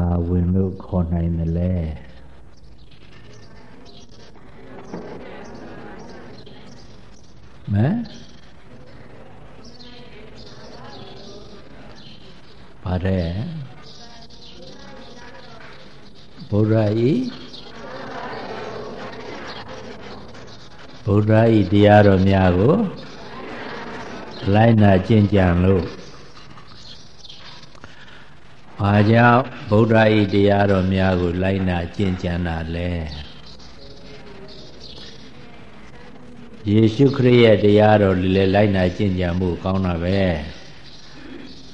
သာဝင်လို့ခေါ်နိုင်တယ်လဲမဲပါတယ်ဗုဒ္ဓဤဗုဒ္ဓဤတရားတော်များကိုလိုက်နာကျင့်ကြံလို့ ဘာကြောင့်ဗုဒ္ဓဤတရားတော်များကို လိုက်နာကျင့်ကြံတာလဲယေရှုခရစ်ရဲ့တရားတော်လည်းလိုက်နာကျင့်ကြံမှုကောင်းတာပဲ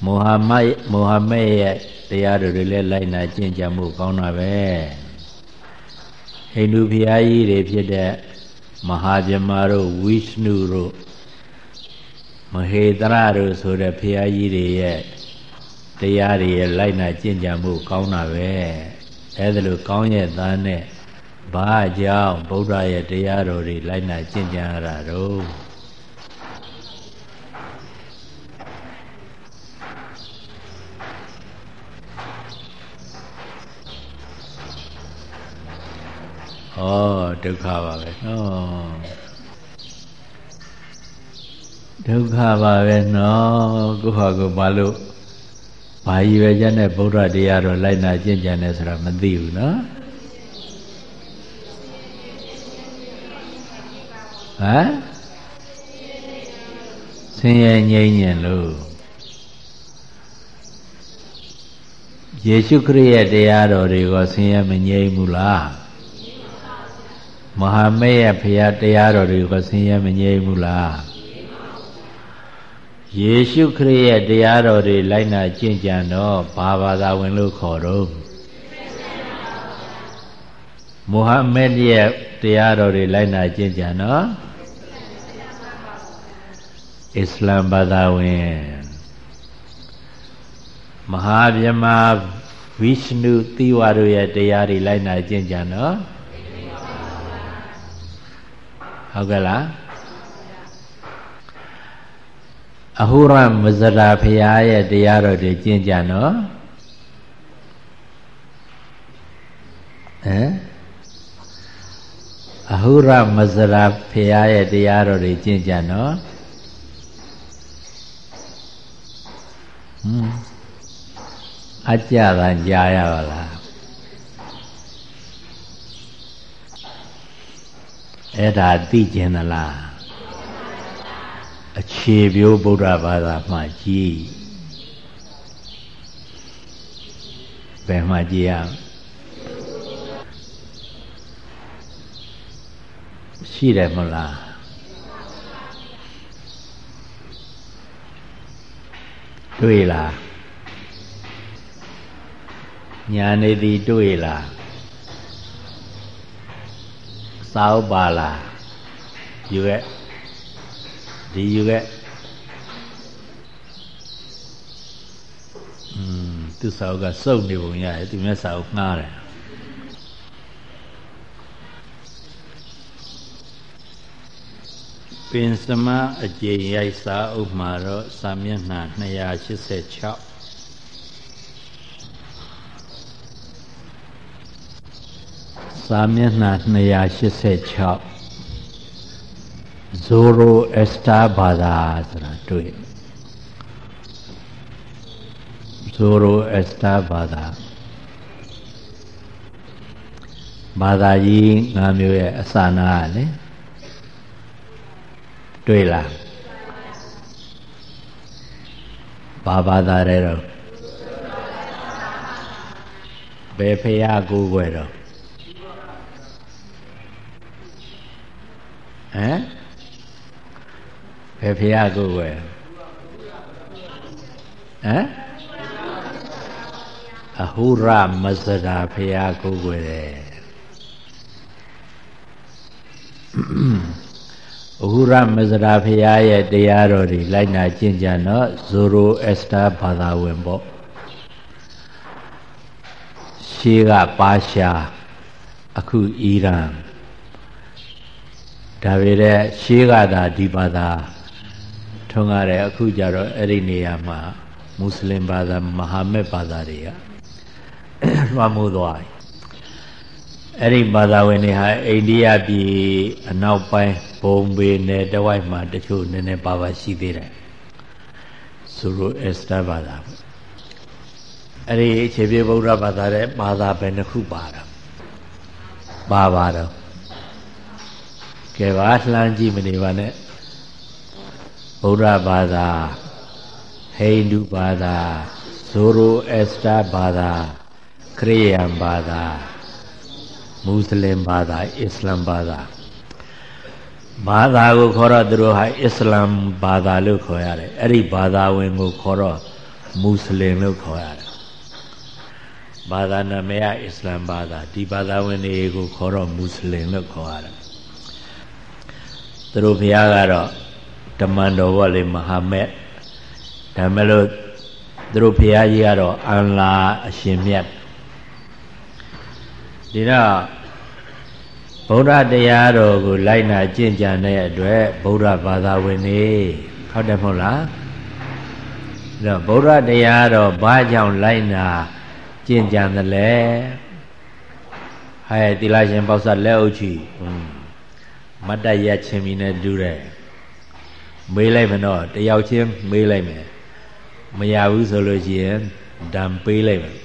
မိုဟာမက်မိုဟာမက်ရဲ့တရားတော်တွေလည်းလိုက်နာကျင့်ကြံမှုကောင်းတာပဲဟိန္ဒူဘုရားကြီးတွေဖြစ်တဲ့မဟာဗြဟ္မာတို့ဝိ ஷ் ဏုတို့မဟေတရတို့ဆိုတဲ့ဘုရားကြီးတွေရဲ့ တရားတွေရဲ့လိုက်နာကျင့်ကြံမှုကောင်းတာပဲအဲဒါလိုကောင်းရဲ့သားနဲ့ဘာကြောင့်ဗုဒ္ဓရဲ့တရားတော်တွေလိုက်နာကျင့်ကြံရတာတော့ဩဒုက္ခပါပဲနော်ဒုက္ခပါပဲနော်ကိုယ့်ဟာကိုယ်ဘာလို့ ဘာကြီးပဲချက်နဲ့ဗုဒ္ဓတရားတော်လိုက်နာကျင့်ကြံတယ်ဆိုတာမသိဘူးနော်ဟမ်ဆင်းရဲငြိမ်းညင်လို့ယေရှုခရစ်ရဲ့တရားတော်တွေကဆင်းရဲမငြိမ်းဘူးလားမဟာမေရဲ့ဖရာတရားတော်တွေကဆင်းရဲမငြိမ်းဘူးလား ယေရှုခရစ်ရဲ့တရားတော်တွေလိုက်နာကျင့်ကြံတော့ဘာဘာသာဝင်လို့ခေါ်တော့မုဟမ္မဒ်ရဲ့တရားတော်တွေလိုက်နာကျင့်ကြံတော့အစ္စလမ်ဘာသာဝင်မဟာဗြဟ္မာဝိ ஷ் ဏုသီဝါတို့ရဲ့တရားတွေလိုက်နာကျင့်ကြံတော့ဟုတ်ကဲ့လား အဟုရမဇရာဖရာရဲ့တရားတော်တွေကျင့်ကြံတော့ဟမ်အဟုရမဇရာဖရာရဲ့တရားတော်တွေကျင့်ကြံတော့ဟွန်းအကြတာကြားရပါလားအဲ့ဒါသိကျင်သလား အခြေပြိုးဗုဒ္ဓဘာသာမှကြည်ဘယ်မှကြည်ရရှိတယ်မလားတွေ့လားညာနေသည်တွေ့လားစာဥပါလားယူရဲ့ဒီယူရဲ့ อืมသူစာအုပ်ကစုပ်နေပုံရတယ်သူမျက်စာအုပ်ငှားတယ်ပင်စမအကျင့်ရိုက်စာအုပ်မှာတော့စာမျက်နှာ286စာမျက်နှာ286ဇိုရိုအက်စတာဘာသာဆိုတာတွေ့ ဇိုရိုအက်စတာဘာသာဘာသာကြီး၅မျိုးရဲ့အစနာကလေတွေ့လားဘာဘာသာရဲတော့ဘယ်ဖရာကိုယ်ွယ်တော့ဟမ်ဘယ်ဖရာကိုယ်ွယ်ဟမ် အဟုရမစရာဖရာကိုယ်ွယ်တယ်အဟုရမစရာဖရာရဲ့တရားတော်တွေလိုက်နာကျင့်ကြံတော့ဇိုရိုအက်စတာဘာသာဝင်ပေါ့ရှေးကပါရှားအခုအီရန်ဒါပေမဲ့ရှေးကသာဒီဘာသာထုံးရတယ်အခုကြတော့အဲ့ဒီနေရာမှာမွတ်စလင်ဘာသာမဟာမက်ဘာသာတွေက လွှမ်းမိုးသွားတယ်အဲ့ဒီဘာသာဝင်တွေဟာအိန္ဒိယပြည်အနောက်ပိုင်းဘုံဘေနယ်တဝိုက်မှာတချို့နည်းနည်းပါပါရှိသေးတယ်ဆိုလိုအစ္စတာဘာသာအဲ့ဒီခြေပြေဗုဒ္ဓဘာသာတဲ့ဘာသာပဲတစ်ခုပါတာပါပါတော့ကဲပါလှမ်းကြည့်မနေပါနဲ့ဗုဒ္ဓဘာသာဟိန္ဒူဘာသာဇိုရိုအက်စတာဘာသာ ခရစ်ယာန်ဘာသာမွတ်စလင်ဘာသာအစ္စလမ်ဘာသာဘာသာကိုခေါ်တော့သူတို့ဟာအစ္စလမ်ဘာသာလို့ခေါ်ရတယ်အဲ့ဒီဘာသာဝင်ကိုခေါ်တော့မွတ်စလင်လို့ခေါ်ရတယ်ဘာသာနာမည်ကအစ္စလမ်ဘာသာဒီဘာသာဝင်တွေကိုခေါ်တော့မွတ်စလင်လို့ခေါ်ရတယ်သူတို့ဘုရားကတော့တမန်တော်ဘောလေမဟာမက်ဒါမဲ့လို့သူတို့ဘုရားကြီးကတော့အန်လာအရှင်မြတ် ဒီတော့ဗုဒ္ဓတရားတော်ကိုလိုက်နာကျင့်ကြံတဲ့အတွက်ဗုဒ္ဓဘာသာဝင်နေဟုတ်တယ်မဟုတ်လားအဲ့တော့ဗုဒ္ဓတရားတော်ဘာကြောင့်လိုက်နာကျင့်ကြံသလဲဟဲ့တိလာရှင်ပေါ့ဆလက်အုပ်ချီမတ်တရချင်းမီနဲ့တူတယ်မေးလိုက်မတော့တယောက်ချင်းမေးလိုက်မယ်မရဘူးဆိုလို့ရှိရင်ဓာမ်ပေးလိုက်မယ်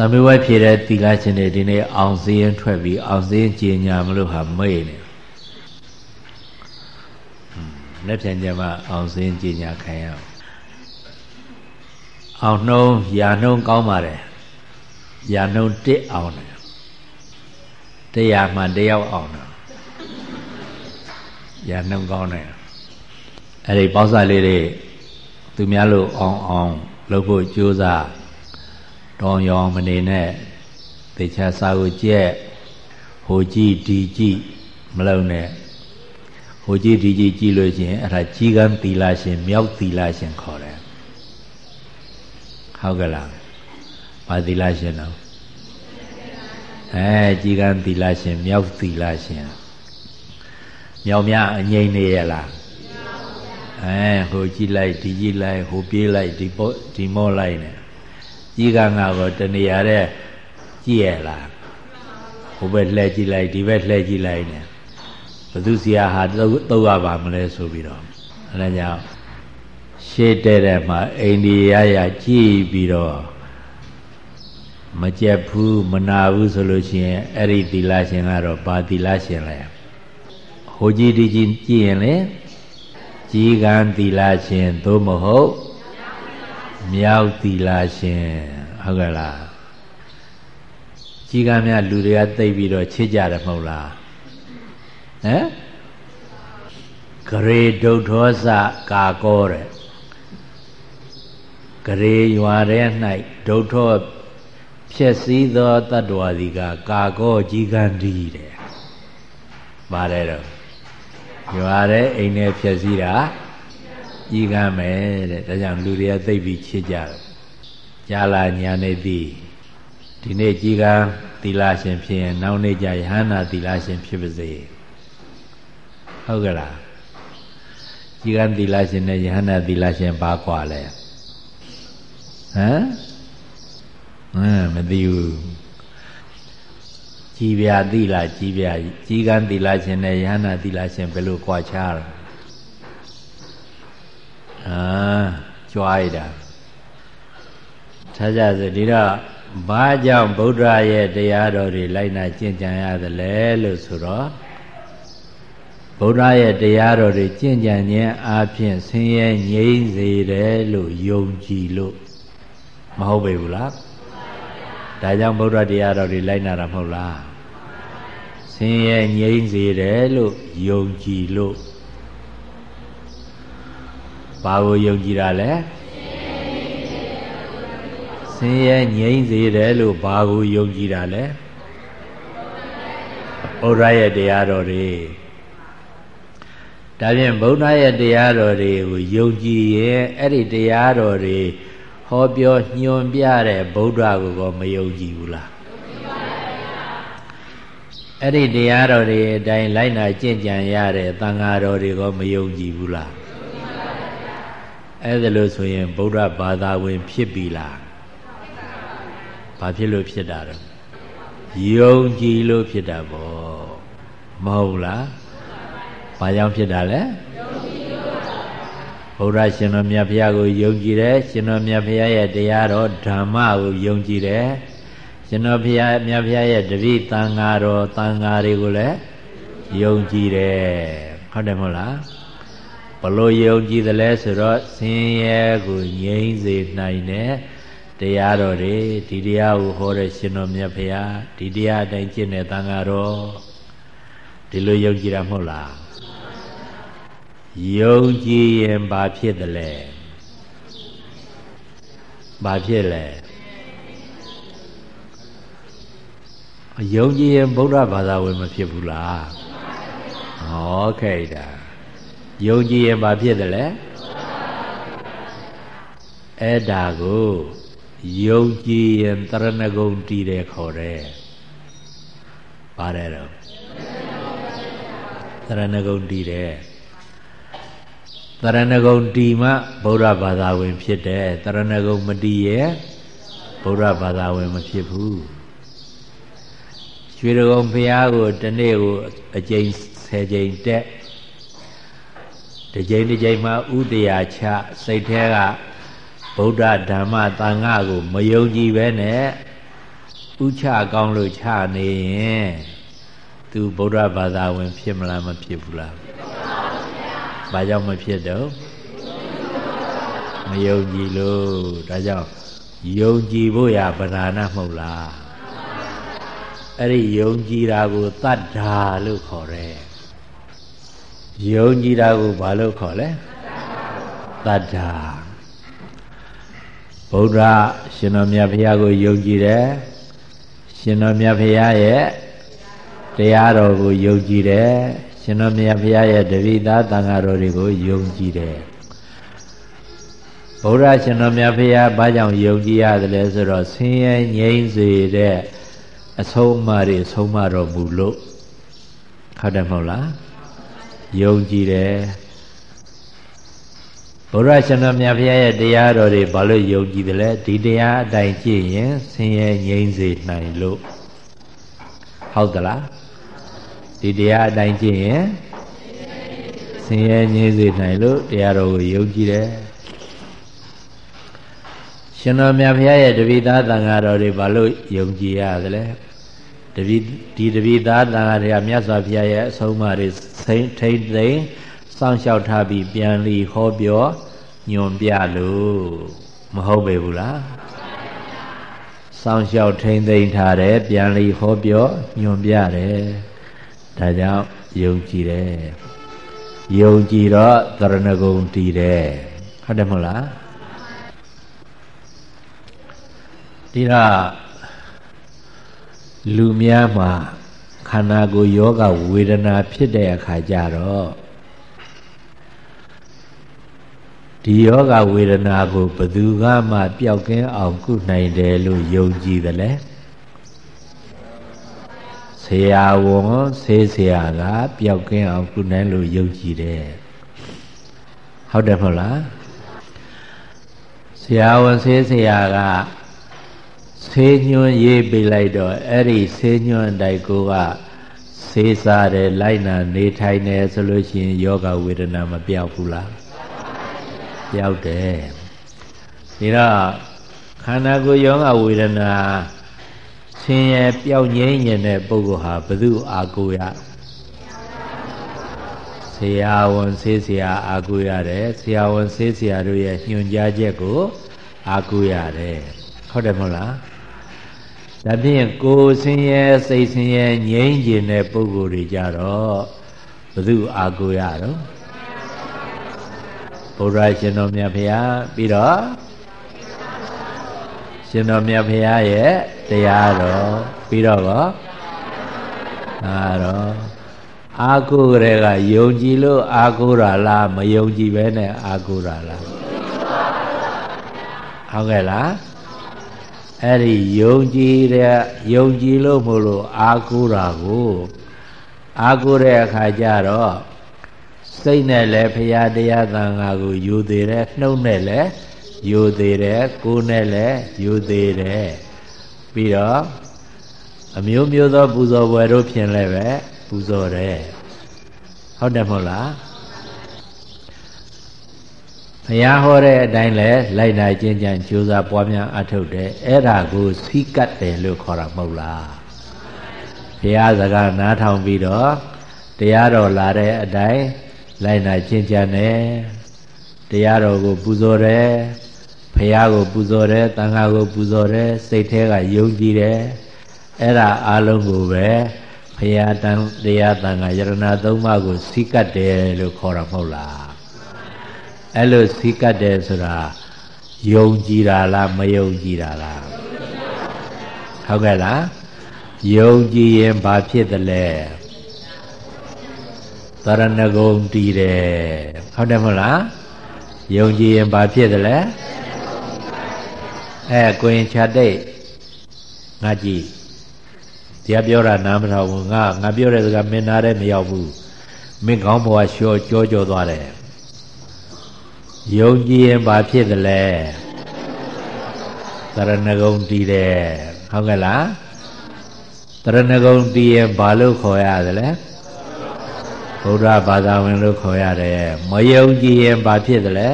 သံမေဝဲဖြေတဲ့သီလရှင်တွေဒီနေ့အောင်စည်းရင်ထွက်ပြီးအောင်စည်းရင်ကြည်ညာမလို့ဟာမေ့နေလက်ပြန်ကြမှာအောင်စည်းရင်ကြည်ညာခံရအောင်အောင်နှုံးရာနှုံးကောင်းပါတယ်ရာနှုံးတစ်အောင်တယ်တရားမှတယောက်အောင်တယ်ရာနှုံးကောင်းတယ်အဲ့ဒီပေါင်းစားလေးတွေသူများလို့အောင်အောင်လုပ်ဖို့ကြိုးစား တောင်းရောင်မနေနဲ့သေချာစာကိုကြက်ဟိုကြည့်ဒီကြည့်မလုံးနဲ့ဟိုကြည့်ဒီကြည့်ကြည့်လို့ရှိရင်အဲ့ဒါကြီးကန်းသီလရှင်မြောက်သီလရှင်ခေါ်တယ်ဟုတ်ကလားဘာသီလရှင်တော့အဲကြီးကန်းသီလရှင်မြောက်သီလရှင်မြောက်များအငိမ့်နေရလားအဲဟိုကြည့်လိုက်ဒီကြည့်လိုက်ဟိုပြေးလိုက်ဒီပေါ့ဒီမောလိုက်နဲ့ ကြီးကငါကိုတနေရာတဲ့ကြည့်ရလားဟိုဘက်လှည့်ကြည့်လိုက်ဒီဘက်လှည့်ကြည့်လိုက်နဲ့ဘသူစီယာဟာတုတ်ရပါမလဲဆိုပြီးတော့အဲဒါကြောင့်ရှေ့တဲ့တဲ့မှာအိန္ဒိယရကြည့်ပြီးတော့မကြက်ဘူးမနာဘူးဆိုလို့ရှိရင်အဲ့ဒီသီလရှင်ကတော့ဘာသီလရှင်လဲဟိုကြည့်ဒီကြည့်ကြည့်ရင်လေကြီးကံသီလရှင်သို့မဟုတ် မြောက်သီလရှင်ဟုတ်ကဲ့လားကြီးကံများလူတွေကသိပြီးတော့ချစ်ကြတယ်မဟုတ်လားဟမ်ဂရေဒုထောစကာကောတဲ့ဂရေရွာထဲ၌ဒုထောဖြစ်စည်းသောတတ္တဝါဒီကကာကောကြီးကံဒီတဲ့ပါတယ်တော့ရွာတဲ့အိမ်နဲ့ဖြည့်စည်းတာ ကြီးကမ်းမယ်တဲ့ဒါကြောင့်လူတွေကသိပြီးချစ်ကြတယ်ကြာလာညာနေသည်ဒီနေ့ကြီးကမ်းသီလရှင်ဖြစ်ရင်နောက်နေ့ကျရဟန္တာသီလရှင်ဖြစ်ပါစေဟုတ်ကလားကြီးကမ်းသီလရှင်နဲ့ယဟန္တာသီလရှင်ဘာကွာလဲဟမ်ဟမ်မသိဘူးကြီးပြာသီလကြီးပြာကြီးကမ်းသီလရှင်နဲ့ယဟန္တာသီလရှင်ဘယ်လိုကွာခြားလဲ အာကြွားရတာထားကြစို့ဒီတော့ဘာကြောင့်ဗုဒ္ဓရဲ့တရားတော်တွေလိုက်နာကျင့်ကြံရသလဲလို့ဆိုတော့ဗုဒ္ဓရဲ့တရားတော်တွေကျင့်ကြံခြင်းအပြင်ဆင်းရဲငြိမ်းစေတယ်လို့ယုံကြည်လို့မဟုတ်ပေဘူးလားဒါကြောင့်ဗုဒ္ဓတရားတော်တွေလိုက်နာတာမဟုတ်လားဆင်းရဲငြိမ်းစေတယ်လို့ယုံကြည်လို့ ဘာကိုယုံကြည်တာလဲဆင်းရဲငြိမ်းစေတယ်လို့ဘာကိုယုံကြည်တာလဲဘုရားရဲ့တရားတော်တွေဒါဖြင့်ဗုဒ္ဓရဲ့တရားတော်တွေကိုယုံကြည်ရင်အဲ့ဒီတရားတော်တွေဟောပြောညွှန်ပြတဲ့ဗုဒ္ဓကိုကောမယုံကြည်ဘူးလားအဲ့ဒီတရားတော်တွေအတိုင်းလိုက်နာကျင့်ကြံရတဲ့သံဃာတော်တွေကမယုံကြည်ဘူးလား အဲ့ဒါလို့ဆိုရင်ဗုဒ္ဓဘာသာဝင်ဖြစ်ပြီလားဟဘာဖြစ်လို့ဖြစ်တာတော့ယုံကြည်လို့ဖြစ်တာပေါ့မဟုတ်လားဘာကြောင့်ဖြစ်တာလဲဘုရားရှင်တော်မြတ်ဘုရားကိုယုံကြည်တယ်ရှင်တော်မြတ်ဘုရားရဲ့တရားတော်ဓမ္မကိုယုံကြည်တယ်ရှင်တော်ဘုရားမြတ်ဘုရားရဲ့တပိတန်ဃာတော်တန်ဃာတွေကိုလည်းယုံကြည်တယ်ဟုတ်တယ်မဟုတ်လား ဘလို့ယုံကြည်တယ်လဲဆိုတော့ဆင်းရဲကိုငြိမ်းစေနိုင်တယ်တရားတော်တွေဒီတရားကိုဟောတဲ့ရှင်တော်မြတ်ဘုရားဒီတရားအတိုင်းကျင့်တဲ့တန်ဃာတော်ဒီလိုယုံကြည်တာမဟုတ်လားယုံကြည်ရင်ဘာဖြစ်တယ်လဲဘာဖြစ်လဲယုံကြည်ရင်ဗုဒ္ဓဘာသာဝင်မဖြစ်ဘူးလားဟောခဲ့တာ ယုံကြည်ရင်ဘာဖြစ်တယ်လဲအဲ့ဒါကိုယုံကြည်ရင်တရဏဂုံတည်တယ်ခေါ်တယ်ပါတယ်တော့တရဏဂုံတည်တယ်တရဏဂုံတည်မှဗုဒ္ဓဘာသာဝင် ဖြစ်တယ်တရဏဂုံမတည်ရဲ့ဗုဒ္ဓဘာသာဝင်မဖြစ်ဘူးရွှေဒဂုံဘုရားကိုတနေ့ကိုအကျိန်10ကျိန်တက် တစ်ကျိန်တစ်ကျိန်မှဥတရာချစိတ်แท้ကဗုဒ္ဓဓမ္မသံဃာကို မယုံကြည်ပဲနဲ့ဥချကောင်းလို့ချနေရင်သူဗုဒ္ဓဘာသာဝင် ဖြစ်မလားမဖြစ်ဘူးလားဘာကြောင့်မဖြစ်တော့မယုံကြည်လို့ဒါကြောင့်ယုံကြည်ဖို့ရပဓာနာမဟုတ်လားအဲ့ဒီယုံကြည်တာကိုတတ္ထာလို့ခေါ်တယ် ယုံကြည်တာကိုဘာလို့ခေါ်လဲတတ္ထာဗုဒ္ဓရှင်တော်မြတ်ဘုရားကိုယုံကြည်တယ်ရှင်တော်မြတ်ဘုရားရဲ့တရားတော်ကိုယုံကြည်တယ်ရှင်တော်မြတ်ဘုရားရဲ့တပိသားတန်ဃာတော်တွေကိုယုံကြည်တယ်ဗုဒ္ဓရှင်တော်မြတ်ဘုရားဘာကြောင့်ယုံကြည်ရတယ်လဲဆိုတော့ဆင်းရဲငြိမ်းစေတဲ့အဆုံးအမတွေဆုံးမတော်မူလို့ဟုတ်တယ်မဟုတ်လား ယုံကြည်တယ်ဘုရားရှင်တော်မြတ်ဘုရားရဲ့တရားတော်တွေဘာလို့ယုံကြည်တယ်လဲဒီတရားအတိုင်းကြည့်ရင်ဆင်းရဲငြိမ်းစေနိုင်လို့ဟုတ်သလားဒီတရားအတိုင်းကြည့်ရင်ဆင်းရဲငြိမ်းစေနိုင်လို့တရားတော်ကိုယုံကြည်တယ်ရှင်တော်မြတ်ဘုရားရဲ့တပိသားသံဃာတော်တွေဘာလို့ယုံကြည်ရသလဲ တပိဒီတပိသားသံဃာတွေကမြတ်စွာဘုရားရဲ့အဆုံးအမတွေထိမ့်ထိမ့်သိမ့်စောင့်ရှောက်ထားပြီးပြန်လီဟောပြောညွန်ပြလို့မဟုတ်ပေဘူးလားစောင့်ရှောက်ထိမ့်သိမ့်ထားတယ်ပြန်လီဟောပြောညွန်ပြတယ်ဒါကြောင့်ယုံကြည်တယ်ယုံကြည်တော့သရဏဂုံတည်တယ်ဟုတ်တယ်မဟုတ်လားဒီတော့ လူများမှာခန္ဓာကိုယ်ယောဂဝေဒနာဖြစ်တဲ့အခါကျတော့ဒီယောဂဝေဒနာကိုဘယ်သူကမှပျောက်ကင်းအောင်ကုနိုင်တယ်လို့ယုံကြည်တယ်လေဆရာဝန်ဆေးဆရာကပျောက်ကင်းအောင်ကုနိုင်လို့ယုံကြည်တယ်ဟုတ်တယ်မဟုတ်လားဆရာဝန်ဆေးဆရာက ဆေးညွှန်းရေးပေးလိုက်တော့အဲ့ဒီဆေးညွှန်းတိုက်ကိုကဆေးစားတယ်လိုက်နာနေထိုင်တယ်ဆိုလို့ရှိရင်ယောဂဝေဒနာမပြောက်ဘူးလားပြောက်တယ်ဒီတော့ခန္ဓာကိုယ်ယောဂဝေဒနာဆင်းရဲပျောက်ငြိမ်းနေတဲ့ပုဂ္ဂိုလ်ဟာဘု து အာကိုရဆရာဝန်ဆေးဆရာအာကိုရတယ်ဆရာဝန်ဆေးဆရာတို့ရဲ့ညွှန်ကြားချက်ကိုအာကိုရတယ်ဟုတ်တယ်မဟုတ်လား ဒါဖြင့်ကိုယ်ဆင်းရဲစိတ်ဆင်းရဲငြိမ်းကျင်တဲ့ပုဂ္ဂိုလ်တွေကြတော့ဘု து အာကိုရတော့ဘုရားရှင်တော်မြတ်ဖရာပြီးတော့ရှင်တော်မြတ်ဖရာရဲ့တရားတော်ပြီးတော့ကောအာတော့အာကိုကလေးကယုံကြည်လို့အာကိုတာလားမယုံကြည်ပဲနဲ့အာကိုတာလားဟုတ်ကဲ့လား အဲ့ဒီယုံကြည်တဲ့ယုံကြည်လို့မို့လို့အာကိုတာကိုအာကိုတဲ့အခါကျတော့စိတ်နဲ့လည်းဖရာတရားသံဃာကိုယူသေးတယ်နှုတ်နဲ့လည်းယူသေးတယ်ကိုယ်နဲ့လည်းယူသေးတယ်ပြီးတော့အမျိုးမျိုးသော ပူဇော်ပွဲတို့ဖြင့်လည်းပဲပူဇော်တယ်ဟုတ်တယ်မဟုတ်လား ဘုရားဟောတဲ့အတိုင်းလဲလိုက်နာကျင့်ကြံကြိုးစားပွားများအထုတ်တယ်အဲ့ဒါကိုစီကတ်တယ်လို့ခေါ်တာမဟုတ်လားဘုရားစကားနားထောင်ပြီးတော့တရားတော်လာတဲ့အတိုင်းလိုက်နာကျင့်ကြံတယ်တရားတော်ကိုပူဇော်တယ်ဘုရားကိုပူဇော်တယ်တန်ခါကိုပူဇော်တယ်စိတ်ထဲကယုံကြည်တယ်အဲ့ဒါအလုံးကိုပဲဘုရားတန်တရားတန်ခါယရဏသုံးပါးကိုစီကတ်တယ်လို့ခေါ်တာမဟုတ်လား အဲ့လိုစီကတ်တယ်ဆိုတာယုံကြည်တာလားမယုံကြည်တာလားဟုတ်ကဲ့လားယုံကြည်ရင်ဘာဖြစ်သလဲသရဏဂုံတည်တယ်ဟုတ်တယ်မဟုတ်လားယုံကြည်ရင်ဘာဖြစ်သလဲအဲကိုရင်ခြာတိတ်ငါကြည့်တရားပြောတာနားမထောင်ဘူးငါငါပြောတဲ့စကားမင်းနားတဲ့မရောက်ဘူးမင်းကောင်းဘဝလျှော့ကြောကြောသွားတယ် ယုံကြည်ရင်ဘာဖြစ်သလဲတရဏဂုံတည်တယ်ဟုတ်ကဲ့လားတရဏဂုံတည်ရင်ဘာလို့ခေါ်ရသလဲဗုဒ္ဓဘာသာဝင်လို့ခေါ်ရတယ်မယုံကြည်ရင်ဘာဖြစ်သလဲ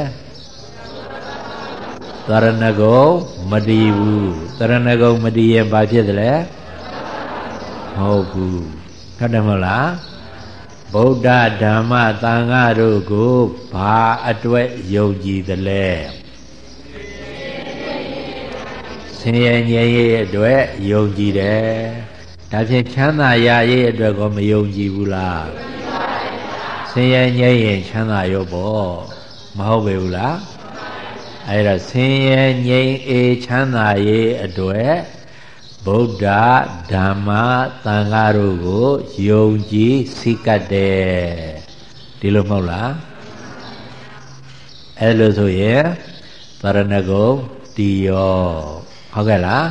တရဏဂုံမတည်ဘူးတရဏဂုံမတည်ရင်ဘာဖြစ်သလဲမဟုတ်ဘူးဟုတ်တယ်မဟုတ်လား ဗုဒ္ဓဓမ္မသံဃာတို့ကိုဘာအတွက်ယုံကြည်သလဲဆင်းရဲငြိမ်းရေးအတွက်ယုံကြည်တယ်ဒါဖြင့်ချမ်းသာရရေးအတွက်ကိုမယုံကြည်ဘူးလားဆင်းရဲငြိမ်းရင်ချမ်းသာရောပေါ့မဟုတ်ပေဘူးလားအဲ့ဒါဆင်းရဲငြိမ်းအေးချမ်းသာရေးအတွက် ဗုဒ္ဓဓမ္မသံဃာတို့ကိုယုံကြည်စိကတ်တယ်ဒီလိုမဟုတ်လားအဲ့လိုဆိုရင်သရဏဂုံတီယောဟုတ်ကဲ့လား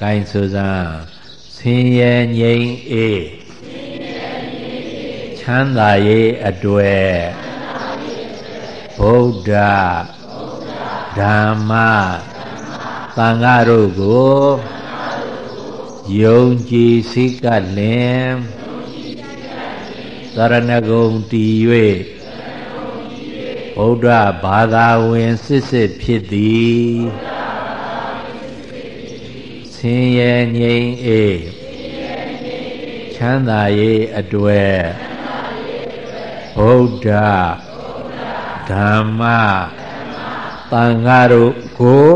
ကိုင်းဆိုစမ်းဆင်းရဲငြိမ်းအေးချမ်းသာရေးအတွေ့ဗုဒ္ဓဓမ္မ သံဃာတို့ကိုယုံကြည်စိကလင်သရဏဂုံတည်၍ဗုဒ္ဓဘာသာဝင်စစ်စစ်ဖြစ်သည်ဆင်းရဲငြိမ်းအေးချမ်းသာရေးအတွေ့ဗုဒ္ဓဓမ္မသံဃာတို့ကို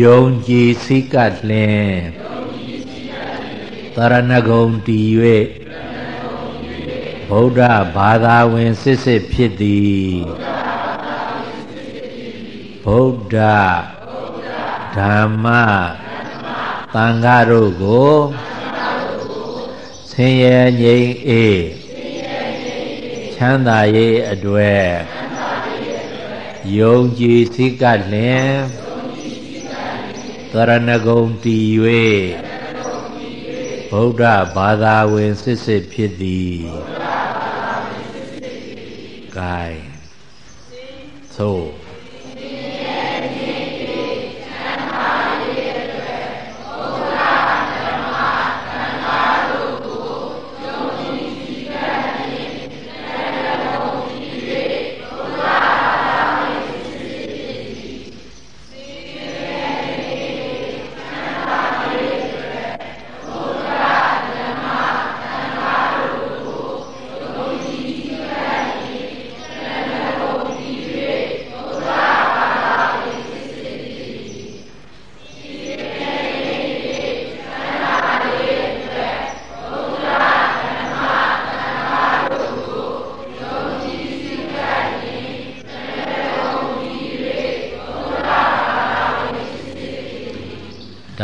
ယုံကြည်စိကတ်လင်သရဏဂုံတည်၍ဗုဒ္ဓဘာသာဝင်စစ်စစ်ဖြစ်သည်ဗုဒ္ဓဓမ္မသံဃာတို့ကိုဆင်းရဲငြိမ်းအေးချမ်းသာရေးအတွေ့ယုံကြည်စိကတ်လင် သရဏဂုံတည်၍ဗုဒ္ဓဘာသာဝင်စစ်စစ်ဖြစ်သည်ကဲသို့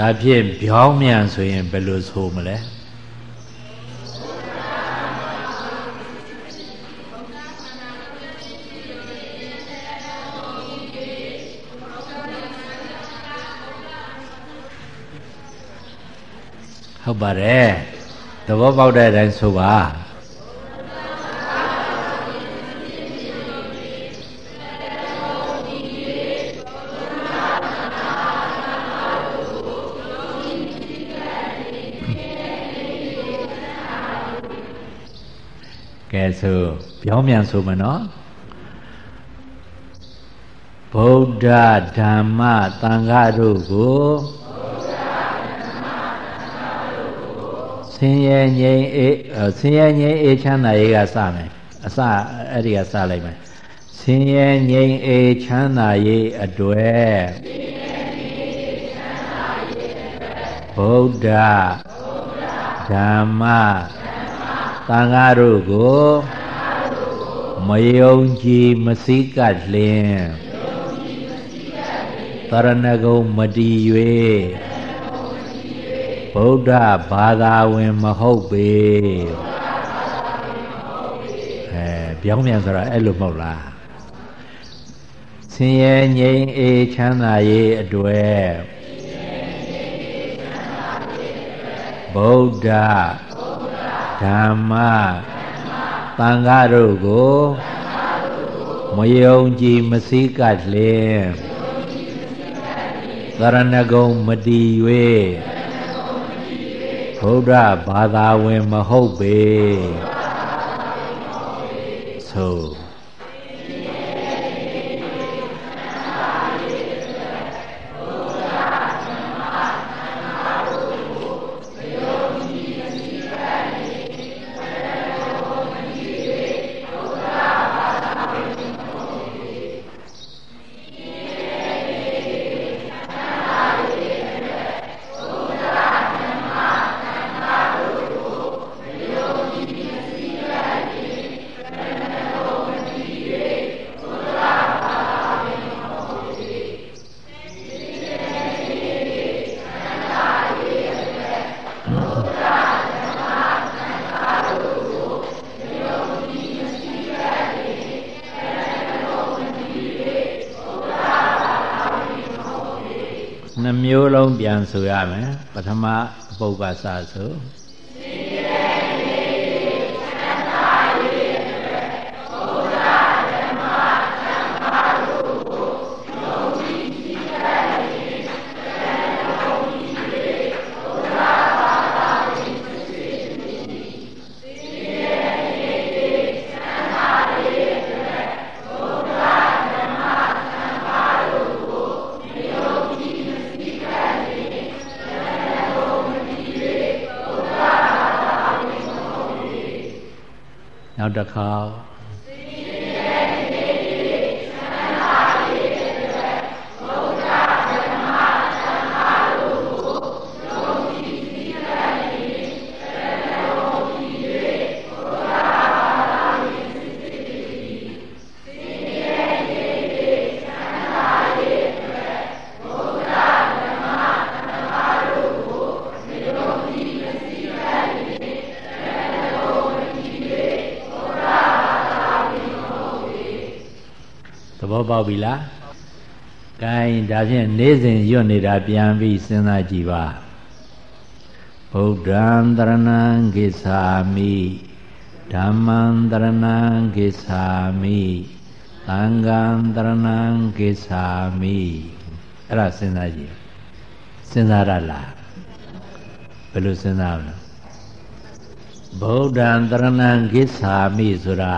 ဒါဖြင့်ဗျောင်းမြန်ဆိုရင်ဘယ်လိုဆိုမလဲဟုတ်ပါတယ်သဘောပေါက်တဲ့အတိုင်းဆိုပါ ကဲဆိုပြောင်းပြန်ဆိုမနော်ဗုဒ္ဓဓမ္မသံဃာတို့ကိုဆင်းရဲငြိမ်းအေးဆင်းရဲငြိမ်းအေးချမ်းသာရေးကစမယ်အစအဲ့ဒီကစလိုက်မယ်ဆင်းရဲငြိမ်းအေးချမ်းသာရေးအတွေ့ဗုဒ္ဓဓမ္မ သံဃာတို့ကိုမယုံကြည်မစည်းကပ်လျင်တရဏဂုံမတည်၍ဗုဒ္ဓဘာသာဝင်မဟုတ်ပေအဲပြောင်းပြန်ဆိုတော့အဲ့လိုမဟုတ်လားဆင်းရဲငြိမ်းအေးချမ်းသာရေးအတွေ့ဗုဒ္ဓ ဓမ္မသံဃာတို့ကိုမယုံကြည်မစည်းကပ်လျင်သရဏဂုံမတည်၍ဘုရားဘာသာဝင်မဟုတ်ပေသို့ ပြန်ဆိုရမယ်ပထမပုဂ္ဂစဆို ပေါက်ပြီလားကဲဒါဖြင့်နေ့စဉ်ရွတ်နေတာပြန်ပြီးစဉ်းစားကြည့်ပါဗုဒ္ဓံတရဏံဂစ္ဆာမိဓမ္မံတရဏံဂစ္ဆာမိသံဃံတရဏံဂစ္ဆာမိအဲ့ဒါစဉ်းစားကြည့်စဉ်းစားရလားဘယ်လိုစဉ်းစားမလဲဗုဒ္ဓံတရဏံဂစ္ဆာမိဆိုတာ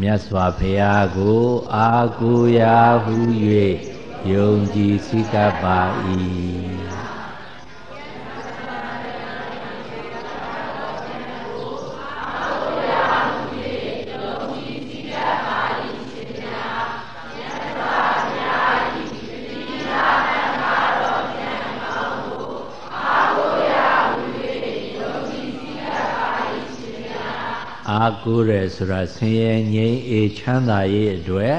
မြတ်စွာဘုရားကို အာကိုရာဟု၍ယုံကြည်စိကပ်ပါ၏ အာကိုးတယ်ဆိုတာဆင်းရဲငြိမ်းအေးချမ်းသာရေးအတွက်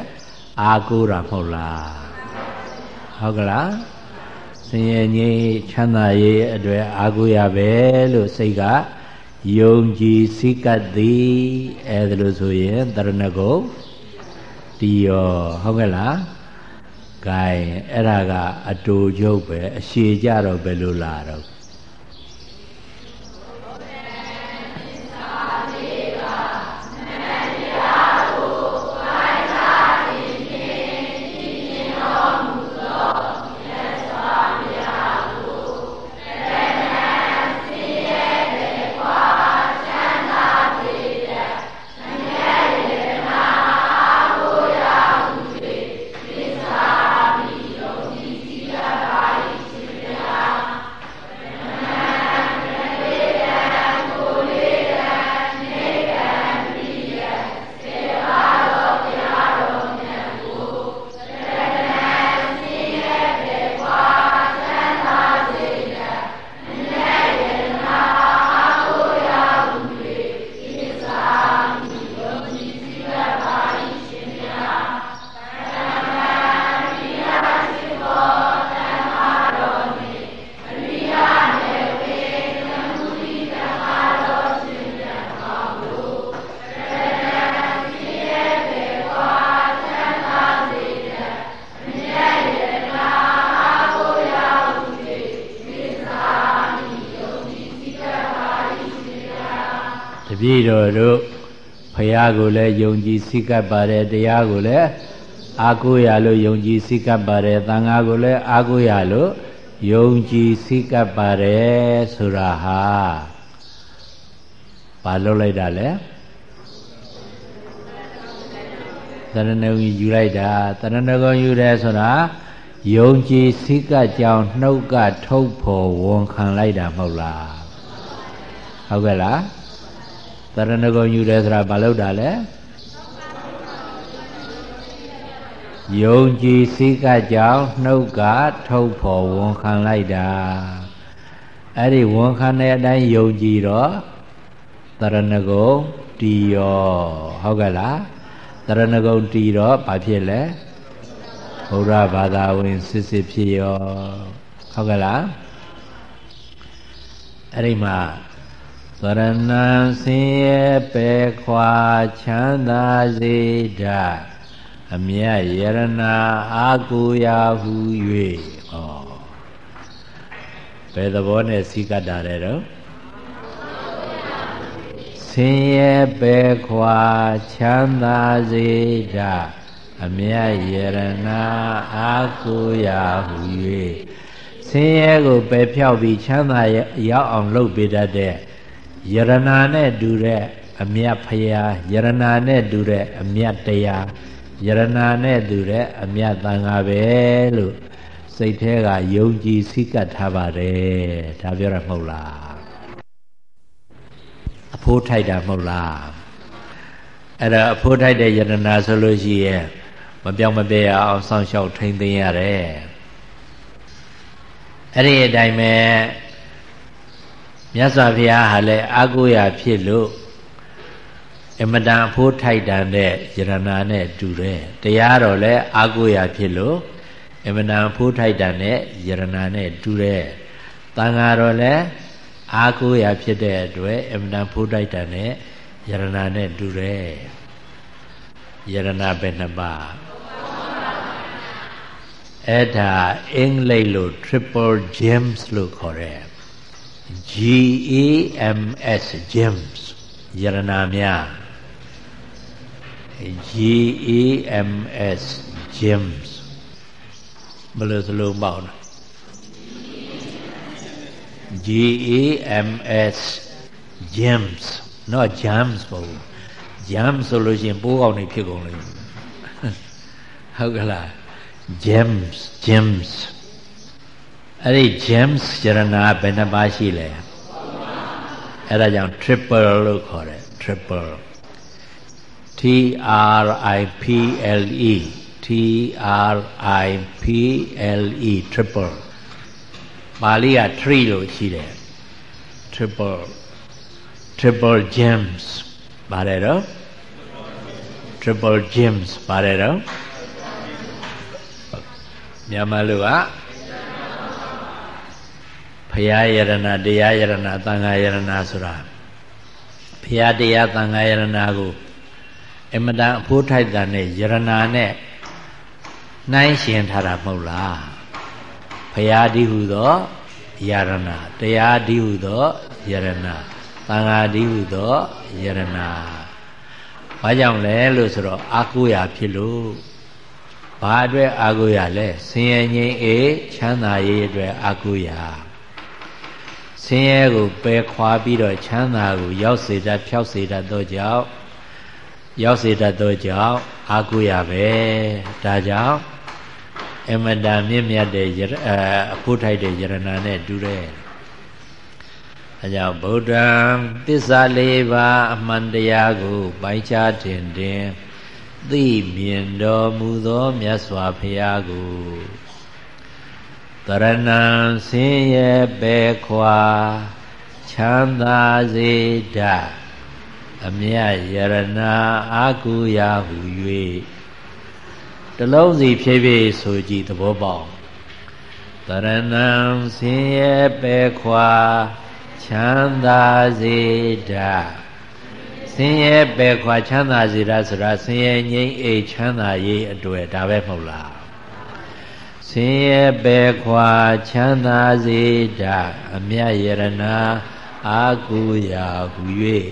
အာကိုးတာမဟုတ်လားဟုတ်ကလားဆင်းရဲငြိမ်းချမ်းသာရေးအတွက်အာကိုးရပဲလို့စိတ်ကယုံကြည်စိကတ်သည်အဲဒါလို့ဆိုရင်တရဏဂုံတီရောဟုတ်ကဲ့လား gain အဲ့ဒါကအတူချုပ်ပဲအရှည်ကြတော့ဘယ်လိုလာတော့ ကိုလည်းယုံကြည်စိတ်ကပ်ပါတယ်တရားကိုလည်းအာကိုရလို့ယုံကြည်စိတ်ကပ်ပါတယ်သံဃာကိုလည်းအာကိုရလို့ယုံကြည်စိတ်ကပ်ပါတယ်ဆိုတာဟာဘာလုပ်လိုက်တာလဲတရဏဂုံယူလိုက်တာတရဏဂုံယူတယ်ဆိုတာယုံကြည်စိတ်ကကြောင်နှုတ်ကထုတ်ဖို့ဝန်ခံလိုက်တာမဟုတ်လားဟုတ်ကဲ့လား တရဏဂုံယူတယ်ဆိုတာဘာလို့တာလဲယုံကြည်စိတ်ကကြောင်နှုတ်ကထုတ်ဖို့ဝန်ခံလိုက်တာအဲ့ဒီဝန်ခံတဲ့အတိုင်းယုံကြည်တော့တရဏဂုံတီရောဟုတ်ကဲ့လားတရဏဂုံတီတော့ဘာဖြစ်လဲဘုရားဘာသာဝင်စစ်စစ်ဖြစ်ရောဟုတ်ကဲ့လားအဲ့ဒီမှာ သရဏံဆင်းရဲပေခွာချမ်းသာစေတအမြတ်ယရနာအာကိုရာဟု၍ဟောဘယ်သဘောနဲ့စီကတ္တာလဲတော့ဆင်းရဲပေခွာချမ်းသာစေတအမြတ်ယရနာအာကိုရာဟု၍ဆင်းရဲကိုပယ်ဖြောက်ပြီးချမ်းသာရောက်အောင်လုပ်ပေးတတ်တဲ့ ယရနာနဲ့တူတဲ့အမြတ်ဖရာယရနာနဲ့တူတဲ့အမြတ်တရားယရနာနဲ့တူတဲ့အမြတ်သံဃာပဲလို့စိတ်ထဲကယုံကြည်စိတ်ကပ်ထားပါတယ်ဒါပြောရမဟုတ်လားအဖိုးထိုက်တာမဟုတ်လားအဲ့ဒါအဖိုးထိုက်တဲ့ယရနာဆိုလို့ရှိရင်မပြောင်းမပြဲအောင်စောင့်ရှောက်ထိမ့်သိမ်းရတယ်အဲ့ဒီအတိုင်းပဲ မြတ်စွာဘုရားဟာလည်းအာကိုရာဖြစ်လို့အမတန်အဖိုးထိုက်တန်တဲ့ယရနာနဲ့တူတယ်တရားတော်လည်းအာကိုရာဖြစ်လို့အမတန်အဖိုးထိုက်တန်တဲ့ယရနာနဲ့တူတယ်တန်ဃာတော်လည်းအာကိုရာဖြစ်တဲ့အတွက်အမတန်ဖိုးထိုက်တန်တဲ့ယရနာနဲ့တူတယ်ယရနာပဲနှစ်ပါးအဲ့ဒါအင်္ဂလိပ်လို triple gems လို့ခေါ်တယ် G E M S gems ယရနာများ G E M S gems ဘယ်လိုစလုံးပေါ့နော် G E M S gems not gems ပေါ့ gems ဆိုလို့ရှိရင်ပိုးကောင်းနေဖြစ်ကုန်လိမ့်မယ်ဟုတ်ကလား gems gems အဲ့ဒီ gems ယရနာဘယ်နှပါးရှိလဲအဲ့ဒါကြောင့် triple လို့ခေါ်တယ် triple T R I P L E T R I P L E triple ပါဠိက tree လို့ရှိတယ် triple triple gems ပါတယ်တော့ triple gems ပါတယ်တော့မြန်မာလူက ဖရာယရဏတရားယရဏသံဃာယရဏဆိုတာဖရာတရားသံဃာယရဏကိုအမတန်အဖိုးထိုက်တာနဲ့ယရဏနဲ့နှိုင်းရှင်ထားတာမဟုတ်လားဖရာဒီဟုသောယရဏတရားဒီဟုသောယရဏသံဃာဒီဟုသောယရဏဘာကြောင့်လဲလို့ဆိုတော့အာကိုရာဖြစ်လို့ဘာအတွက်အာကိုရာလဲဆင်းရဲငြိမ်းအေးချမ်းသာရေးအတွက်အာကိုရာ ဆင်းရဲကိုပယ်ခွာပြီးတော့ချမ်းသာကိုရောက်စေတတ်ဖြောက်စေတတ်သောကြောင့်ရောက်စေတတ်သောကြောင့်အာကိုရာပဲဒါကြောင့်အမတန်မြင့်မြတ်တဲ့အဖို့ထိုက်တဲ့ယရဏနဲ့တူတယ်အဲကြောင့်ဗုဒ္ဓံသစ္စာလေးပါးအမှန်တရားကိုပိုင်ခြားတင်တင်သိမြင်တော်မူသောမြတ်စွာဘုရားကို တရဏံဆင်းရဲပေခွာချမ်းသာစေတတ်အမြတ်ယရဏအာကုယာဟု၍တလုံးစီဖြည်းဖြည်းဆိုကြည့်သဘောပေါက်တရဏံဆင်းရဲပေခွာချမ်းသာစေတတ်ဆင်းရဲပေခွာချမ်းသာစေတာဆိုတာဆင်းရဲငြိမ်းအေးချမ်းသာရေးအတွေ့ဒါပဲမဟုတ်လား ဆင်းရဲပေခွာချမ်းသာစေတတ်အမြတ်ယရဏအာကုယာဟု၍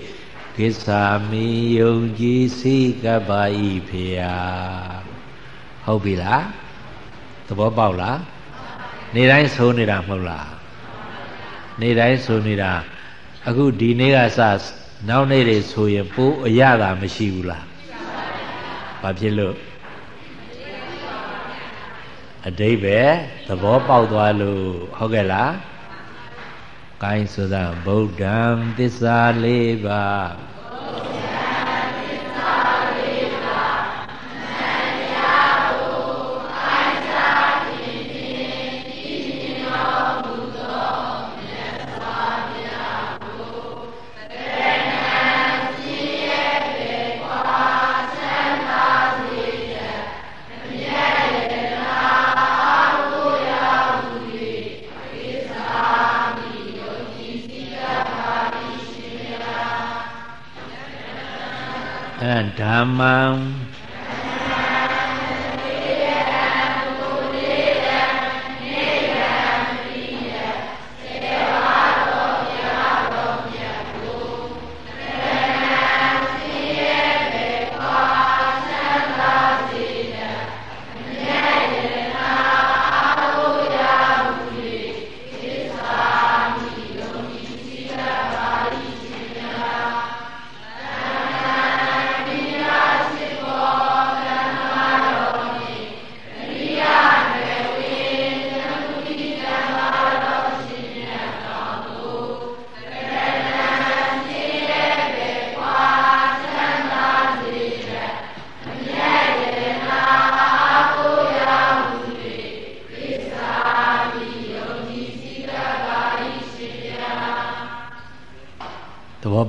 ကိစ္ဆာမိယုံကြည်စိကပ္ပါဤဖေယဟုတ်ပြီလားသဘောပေါက်လားနေတိုင်းဆိုနေတာမဟုတ်လားနေတိုင်းဆိုနေတာအခုဒီနေ့ကစနောက်နေ့တွေဆိုရင်ပိုးအရသာမရှိဘူးလားဘာဖြစ်လို့ အတိဘယ်သဘောပေါက်သွားလို့ဟုတ်ကဲ့လားကိုင်းဆိုတာဗုဒ္ဓံသစ္စာ၄ပါး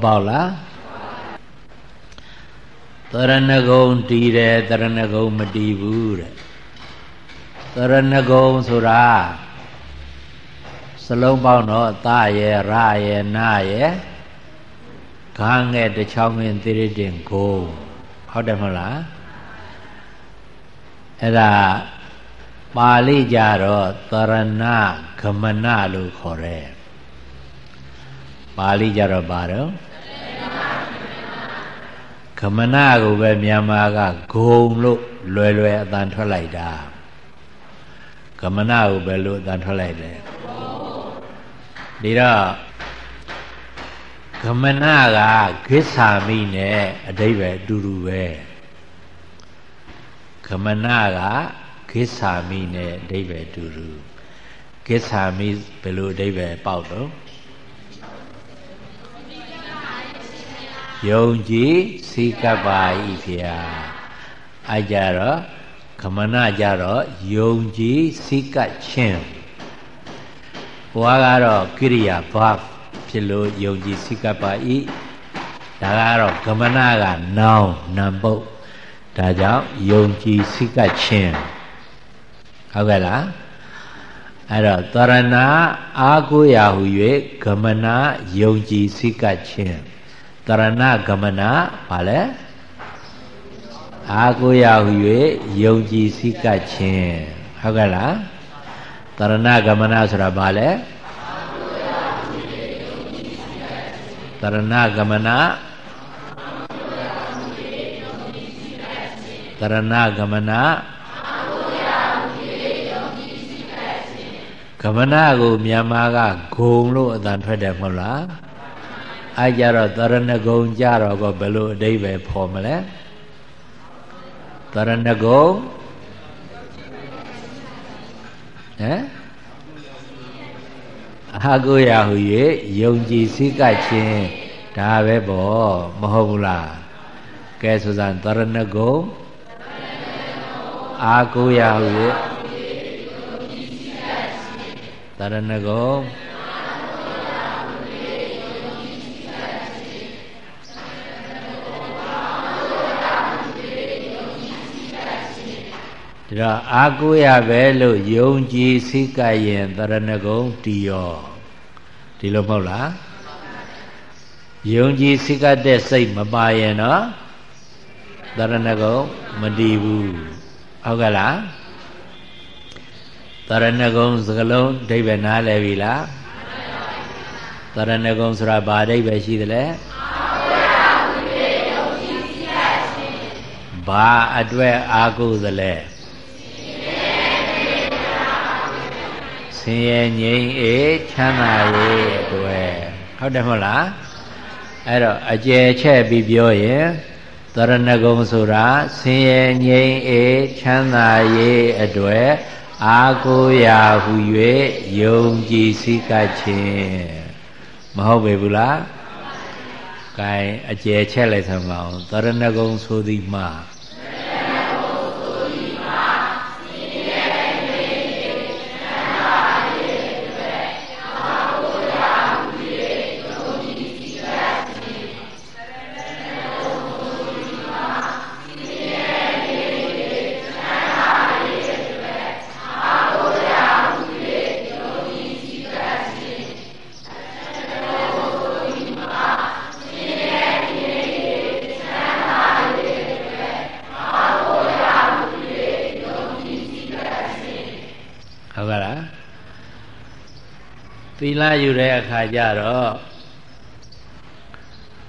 ပေါက်လားတရဏဂုံတည်တယ်တရဏဂုံမတည်ဘူးတဲ့တရဏဂုံဆိုတာစလုံးပေါင်းတော့သရဲ့ရရဲ့နာရဲ့ခါငဲ့တချောင်းငင်သီရိတင်ကိုဟုတ်တယ်မဟုတ်လားအဲ့ဒါပါဠိကြတော့တရဏဂမနလို့ခေါ်တယ် ပါဠိကြတော့ပါတော့ခမနာကိုပဲမြန်မာကဂုံလို့လွယ်လွယ်အတန်ထွက်လိုက်တာခမနာကိုပဲလို့အတန်ထွက်လိုက်တယ်ဒီတော့ခမနာကခိစ္ဆာမိနဲ့အတိဘယ်အတူတူပဲခမနာကခိစ္ဆာမိနဲ့အတိဘယ်အတူတူခိစ္ဆာမိဘယ်လိုအတိဘယ်ပေါက်တော့ ယုံကြည်စိကပ်ပါဤဖေဟာအကြတော့ခမနာကြတော့ယုံကြည်စိကပ်ခြင်းဘွားကတော့ကိရိယာဘာဖြစ်လို့ယုံကြည်စိကပ်ပါဤဒါကတော့ကမနာကနောင်နံပုတ်ဒါကြောင့်ယုံကြည်စိကပ်ခြင်းဟုတ်ကဲ့လားအဲ့တော့တရဏအာကိုရာဟု၍ဂမနာယုံကြည်စိကပ်ခြင်း တရဏဂမနာဘာလဲအာကိုရဟု၍ယုံကြည်စိကတ်ခြင်းဟုတ်ကဲ့လားတရဏဂမနာဆိုတာဘာလဲတရဏဂမနာတရဏဂမနာဂမနာကိုမြန်မာကဂုံလို့အတန်ထွက်တယ်မဟုတ်လား အဲကြတော့တရဏဂုံကြတော့ကဘယ်လိုအဓိပ္ပာယ်ဖော်မလဲတရဏဂုံဟမ်အာကိုရဟူ၍ယုံကြည်စိတ်ကချင်းဒါပဲပေါ့မဟုတ်ဘူးလားကဲဆိုစမ်းတရဏဂုံအာကိုရဟူ၍တရဏဂုံ တော့အာကိုရပဲလို့ယုံကြည်စိတ်ကရင်တရဏဂုံတီရောဒီလိုမဟုတ်လားယုံကြည်စိတ်ကတဲ့စိတ်မပါရင်တော့တရဏဂုံမတည်ဘူးဟုတ်ကဲ့လားတရဏဂုံစကလုံးအဓိပ္ပာယ်နားလည်ပြီလားတရဏဂုံဆိုတာဘာအဓိပ္ပာယ်ရှိသလဲဘာအတွက်အာကုသလဲ ဆင်းရဲငြိမ်းအေးချမ်းသာရေးအတွက်ဟုတ်တယ်မဟုတ်လားအဲ့တော့အကျယ်ချက်ပြီးပြောရင်သရဏဂုံဆိုတာဆင်းရဲငြိမ်းအေးချမ်းသာရေးအတွက်အာကိုရာဟု၍ယုံကြည်စိကခြင်းမဟုတ်ပေဘူးလားကဲအကျယ်ချက်လိုက်သမ်းအောင်သရဏဂုံဆိုသည်မှာ ယူတဲ့အခါကျတော့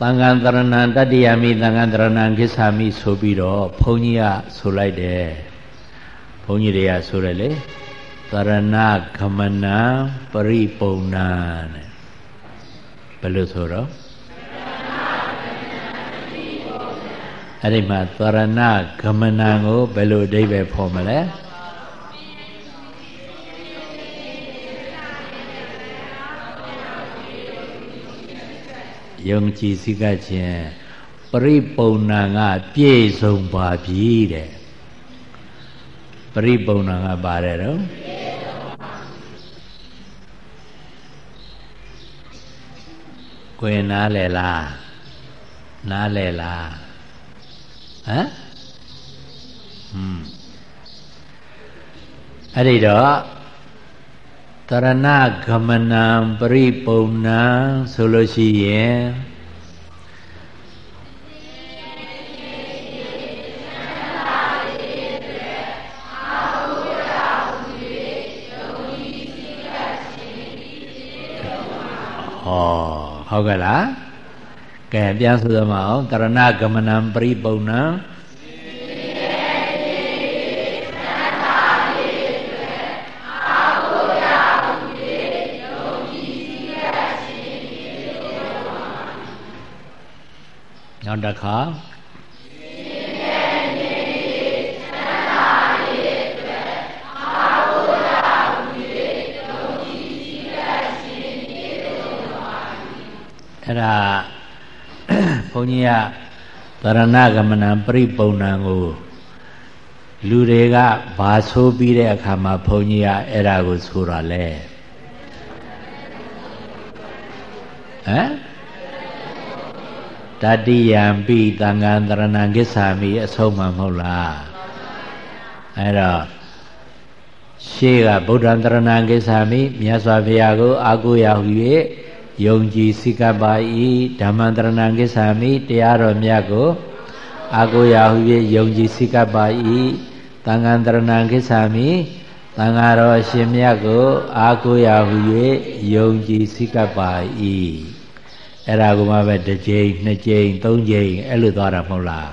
သံဃာတရဏံတတ္တိယမိသံဃာတရဏံကိစ္ဆာမိဆိုပြီးတော့ဘုန်းကြီးကဆိုလိုက်တယ်ဘုန်းကြီးတွေကဆိုတယ်လေသရဏဂမနံပရိပုံနာတဲ့ဘယ်လိုဆိုတော့အဲ့ဒီမှာသရဏဂမနံကိုဘယ်လိုအဓိပ္ပာယ်ဖော်မလဲ ယုံကြည်စိကခြင်းပရိပုံနာကပြည့်စုံပါပြီတဲ့ပရိပုံနာကပါတယ်တော့ကိုယ်နားလဲလားနားလဲလားဟမ်ဟွန်းအဲ့ဒီတော့ တရဏဂမနံပရိပုံနံဆိုလို့ရှိရင်ဟောဟုတ်ကဲ့လားကဲပြန်ဆိုသမအောင်တရဏဂမနံပရိပုံနံ နောက်တစ်ခါအဲ့ဒါဘုန်းကြီးကသရဏဂမနံပရိပုံဏံကိုလူတွေကဘာဆိုပြီးတဲ့အခါမှာဘုန်းကြီးကအဲ့ဒါကိုဆိုတာလဲဟမ် တတိယံပိသံဃံတရဏံကိစ္ဆာမိအဆုံးမှမဟုတ်လားအဲ့တော့ရှေးကဗုဒ္ဓံတရဏံကိစ္ဆာမိမြတ်စွာဘုရားကိုအာကိုရဟူ၍ယုံကြည်စိကပ်ပါ၏ဓမ္မံတရဏံကိစ္ဆာမိတရားတော်မြတ်ကိုအာကိုရဟူ၍ယုံကြည်စိကပ်ပါ၏သံဃံတရဏံကိစ္ဆာမိသံဃာတော်ရှင်မြတ်ကိုအာကိုရဟူ၍ယုံကြည်စိကပ်ပါ၏ အဲ့ဒါကမှပဲတစ်ကြိမ်နှစ်ကြိမ်သုံးကြိမ်အဲ့လိုသွားတာမဟုတ်လား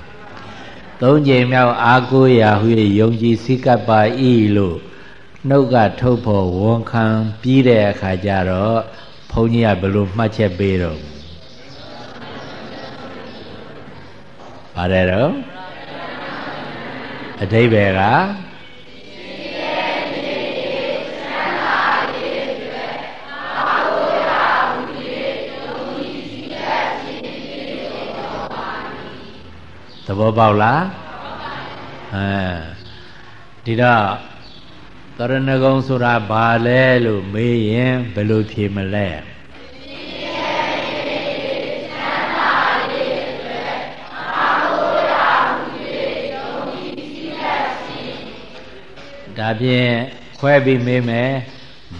သုံးကြိမ်မြောက်အာကိုရာဟွေယုံကြည်စိကပ်ပါဤလို့နှုတ်ကထုတ်ဖို့ဝန်ခံပြီးတဲ့အခါကျတော့ဘုန်းကြီးကဘယ်လိုမှတ်ချက်ပေးတော့ပါတယ်တော့အတိဘယ်က ဘောပေါက်လားအဲဒီတော့တရဏဂုံဆိုတာဘာလဲလို့မေးရင်ဘယ်လိုဖြေမလဲဒါဖြင့်ခွဲပြီးမေးမယ်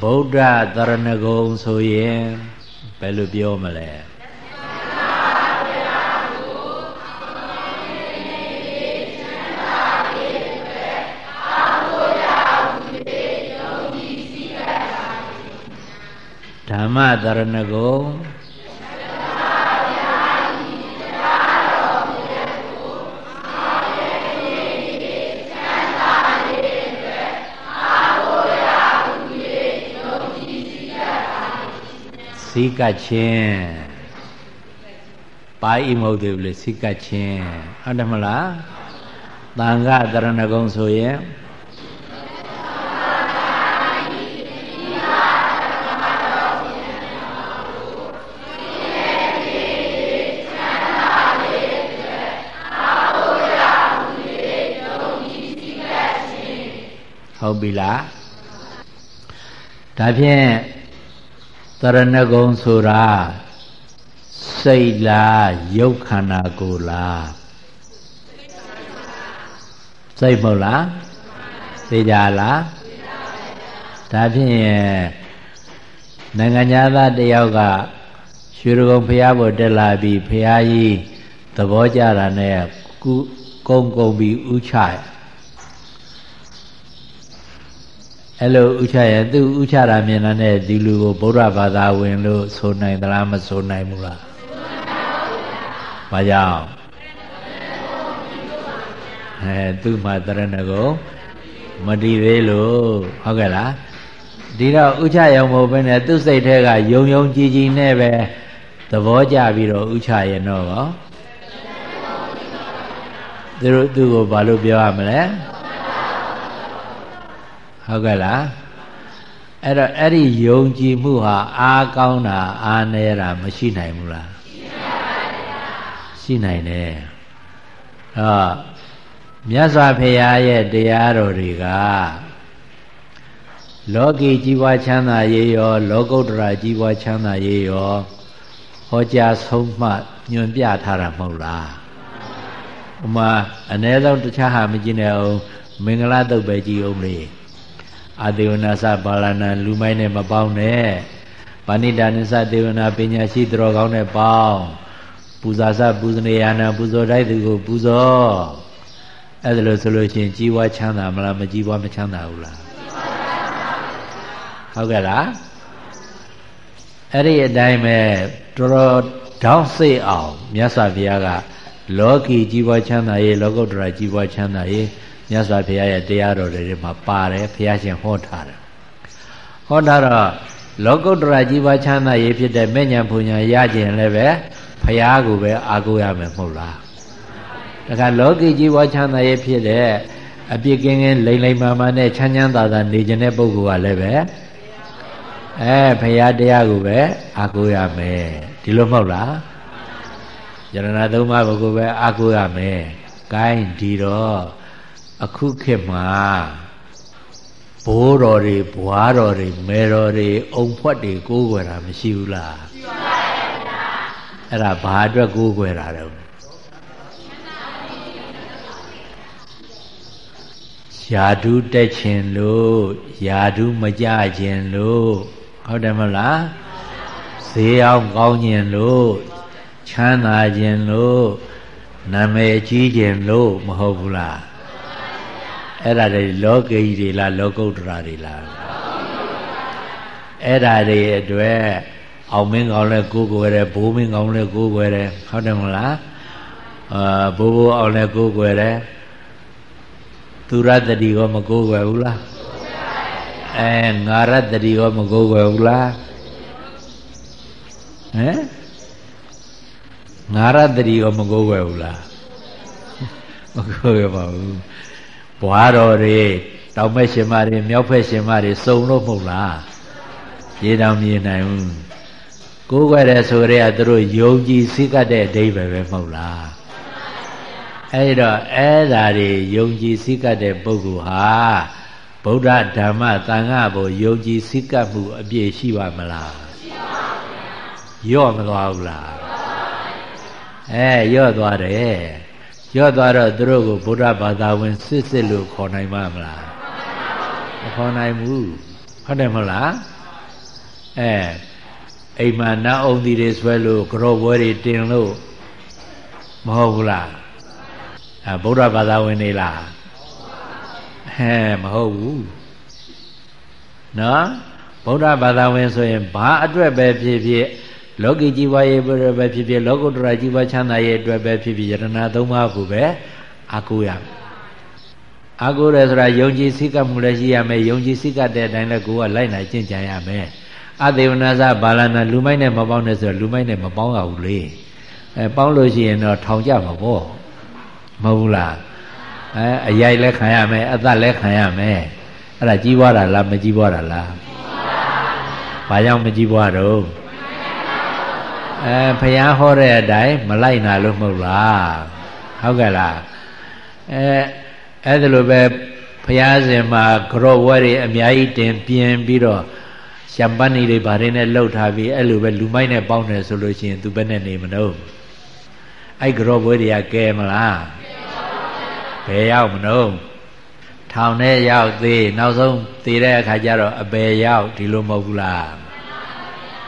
ဗုဒ္ဓတရဏဂုံဆိုရင်ဘယ်လိုပြောမလဲ မသရဏဂုံစီကချင်းပါဤမဟုတ်သေးဘူးလေစီကချင်းဟုတ်တယ်မလားတန်ခါတရဏဂုံဆိုရင် ဟုတ်ပြီလားဒါဖြင့်တရဏဂုံဆိုတာစိတ်လားရုပ်ခန္ဓာကိုယ်လားစိတ်မဟုတ်လားသိကြလားဒါဖြင့်နိုင်ငံသားတယောက်ကရွှေရုံဘုရားပေါ်တက်လာပြီးဘုရားကြီးသဘောကြတာနဲ့ကုကုန်းကုန်းပြီးဥချရ အဲ့လိုဥချရင်သူဥချတာမြင်လာတဲ့ဒီလူကိုဗုဒ္ဓဘာသာဝင်လို့ဆိုနိုင်သလားမဆိုနိုင်ဘူးလားဘာကြောင့်အဲသူ့မှာတရဏဂုံမတည်သေးလို့ဟုတ်ကဲ့လားဒီတော့ဥချရုံမဟုတ်ဘဲနဲ့သူ့စိတ်ထဲကယုံယုံကြည်ကြည်နဲ့ပဲသဘောကျပြီးတော့ဥချရင်တော့ဟောသူတို့သူ့ကိုဘာလို့ပြောရမလဲ ဟုတ်ကဲ့လားအဲ့တော့အဲ့ဒီယုံကြည်မှုဟာအားကောင်းတာအားနည်းတာမရှိနိုင်ဘူးလားရှိနိုင်တယ်အော်မြတ်စွာဘုရားရဲ့တရားတော်တွေကလောကီကြီးပွားချမ်းသာရေးရော လောကုတ္တရာကြီးပွားချမ်းသာရေးရောဟောကြားဆုံးမှညွန်ပြထားတာမဟုတ်လားဥမာအ ਨੇ ဆုံးတခြားဟာမကြည့်နဲ့အောင်မင်္ဂလာတုတ်ပဲကြည်အောင်လေ အာသေဝနာစပါဠနာလူမိုင်းနဲ့မပေါင်းနဲ့ပါဏိတာနိစသေဝနာပညာရှိတော်ကောင်းနဲ့ပေါင်းပူဇာစပူဇနေယနာပူဇော်တိုက်သူကိုပူဇော်အဲ့ဒါလို့ဆိုလို့ရှိရင်ကြီးပွားချမ်းသာမလားမကြီးပွားမချမ်းသာဘူးလားဟုတ်ကဲ့လားအဲ့ဒီအတိုင်းပဲတော်တော်တောင်းစိတ်အောင်မြတ်စွာဘုရားကလောကီကြီးပွားချမ်းသာရေးလောကုတ္တရာကြီးပွားချမ်းသာရေး မြတ်စွာဘုရားရဲ့တရားတော်တွေမှာပါတယ်ဘုရားရှင်ဟောထားတယ်ဟောထားတော့လောကုတ္တရာကြီးပွားချမ်းသာရေးဖြစ်တဲ့မဲ့ညာဘုံညာရခြင်းလည်းပဲဘုရားကိုပဲအားကိုးရမယ်မဟုတ်လားဒါကလောကီကြီးပွားချမ်းသာရေးဖြစ်တဲ့အပြစ်ကင်းကင်းလိမ့်လိမ့်မာမာနဲ့ချမ်းချမ်းသာသာနေခြင်းတဲ့ပုဂ္ဂိုလ်ကလည်းပဲအဲဘုရားတရားကိုပဲအားကိုးရမယ်ဒီလိုမဟုတ်လားယရဏသုံးပါးကိုပဲအားကိုးရမယ်။ gain ဒီတော့ အခုခေတ်မှာဘိုးတော်တွေဘွားတော်တွေမဲတော်တွေအုံဖွက်တွေကိုးကွယ်တာမရှိဘူးလားရှိပါရဲ့ဗျာအဲ့ဒါဘာအတွက်ကိုးကွယ်တာလဲယာဓုတက်ခြင်းလို့ယာဓုမကြခြင်းလို့ဟုတ်တယ်မလားဈေးအောင်ကောင်းခြင်းလို့ချမ်းသာခြင်းလို့နာမည်ကြီးခြင်းလို့မဟုတ်ဘူးလား အဲ့ဒါတွေလောကီတွေလားလောကုတ္တရာတွေလားအဲ့ဒါတွေအတွက်အောင်မင်းကောင်းလဲကိုးကွယ်တယ်ဘိုးမင်းကောင်းလဲကိုးကွယ်တယ်ဟုတ်တယ်မလားအာဘိုးဘိုးအောင်လဲကိုးကွယ်တယ်သူရတတိကောမကိုးကွယ်ဘူးလားအဲငါရတတိကောမကိုးကွယ်ဘူးလားဟမ်ငါရတတိကောမကိုးကွယ်ဘူးလားမကိုးကွယ်ပါဘူး ဘွားတော်တွေတောင်ဘက်ရှင်မတွေမြောက်ဘက်ရှင်မတွေစုံလို့မဟုတ်လားရေတောင်မြင်နိုင်ဘူးကိုးကွယ်တယ်ဆိုရဲကသူတို့ယုံကြည်စိတ်ကတဲ့အဓိပ္ပာယ်ပဲမဟုတ်လားအဲ့တော့အဲ့ဓာတွေယုံကြည်စိတ်ကတဲ့ပုဂ္ဂိုလ်ဟာဗုဒ္ဓဓမ္မသံဃာဘုံယုံကြည်စိတ်ကမှုအပြည့်ရှိပါမလားရှိပါဘူးရော့မသွားဘူးလားအဲရော့သွားတယ် ရော့သွားတော့သူတို့ကိုဗုဒ္ဓဘာသာဝင်စစ်စစ်လို့ခေါ်နိုင်မှာမလားမခေါ်နိုင်ဘူးဟုတ်တယ်မဟုတ်လားအဲအိမ်မှာနတ်အောင်ဒီတွေဆွဲလို့ကြောပွဲတွေတင်လို့မဟုတ်ဘူးလားအဲဗုဒ္ဓဘာသာဝင်နေလားဟဲမဟုတ်ဘူးနော်ဗုဒ္ဓဘာသာဝင်ဆိုရင်ဘာအတွက်ပဲဖြစ်ဖြစ် လောကီကြီးပွားရေးပဲဖြစ်ဖြစ်လောကုတ္တရာကြီးပွားချမ်းသာရေးအတွက်ပဲဖြစ်ဖြစ်ယရဏသုံးပါးကိုပဲအာကိုရမယ်အာကိုရဲဆိုတာယုံကြည်စိတ်ကမှုလည်းရှိရမယ်ယုံကြည်စိတ်ကတဲ့အတိုင်းလည်းကိုယ်ကလိုက်နိုင်ကျင့်ကြံရမယ်အသေဝနာစဘာလနာလူမိုက်နဲ့မပေါင်းနဲ့ဆိုတော့လူမိုက်နဲ့မပေါင်းရဘူးလေအဲပေါင်းလို့ရှိရင်တော့ထောင်ကြမှာပေါ့မဟုတ်ဘူးလားအဲအရိုက်လည်းခံရမယ်အသက်လည်းခံရမယ်အဲ့ဒါကြီးပွားတာလားမကြီးပွားတာလားဘာကြောင့်မကြီးပွားတော့ အဲဖះဟောတဲ့အတိုင်းမလိုက်နာလို့မဟုတ်လားဟုတ်ကဲ့လားအဲအဲ့ဒါလိုပဲဖះရှင်မှာကြော့ဝဲတွေအများကြီးတင်ပြင်းပြီးတော့ရှမ်ပန်းနေတွေဗားတွေနဲ့လှုပ်ထားပြီးအဲ့လိုပဲလူမိုက်နဲ့ပေါင်းတယ်ဆိုလို့ရှိရင်သူဘယ်နဲ့နေမလို့အဲ့ကြော့ဝဲတွေကကဲမလားဘယ်ရောက်မလို့ထောင်ထဲရောက်သေးနောက်ဆုံးသေးတဲ့အခါကျတော့အပယ်ရောက်ဒီလိုမဟုတ်ဘူးလား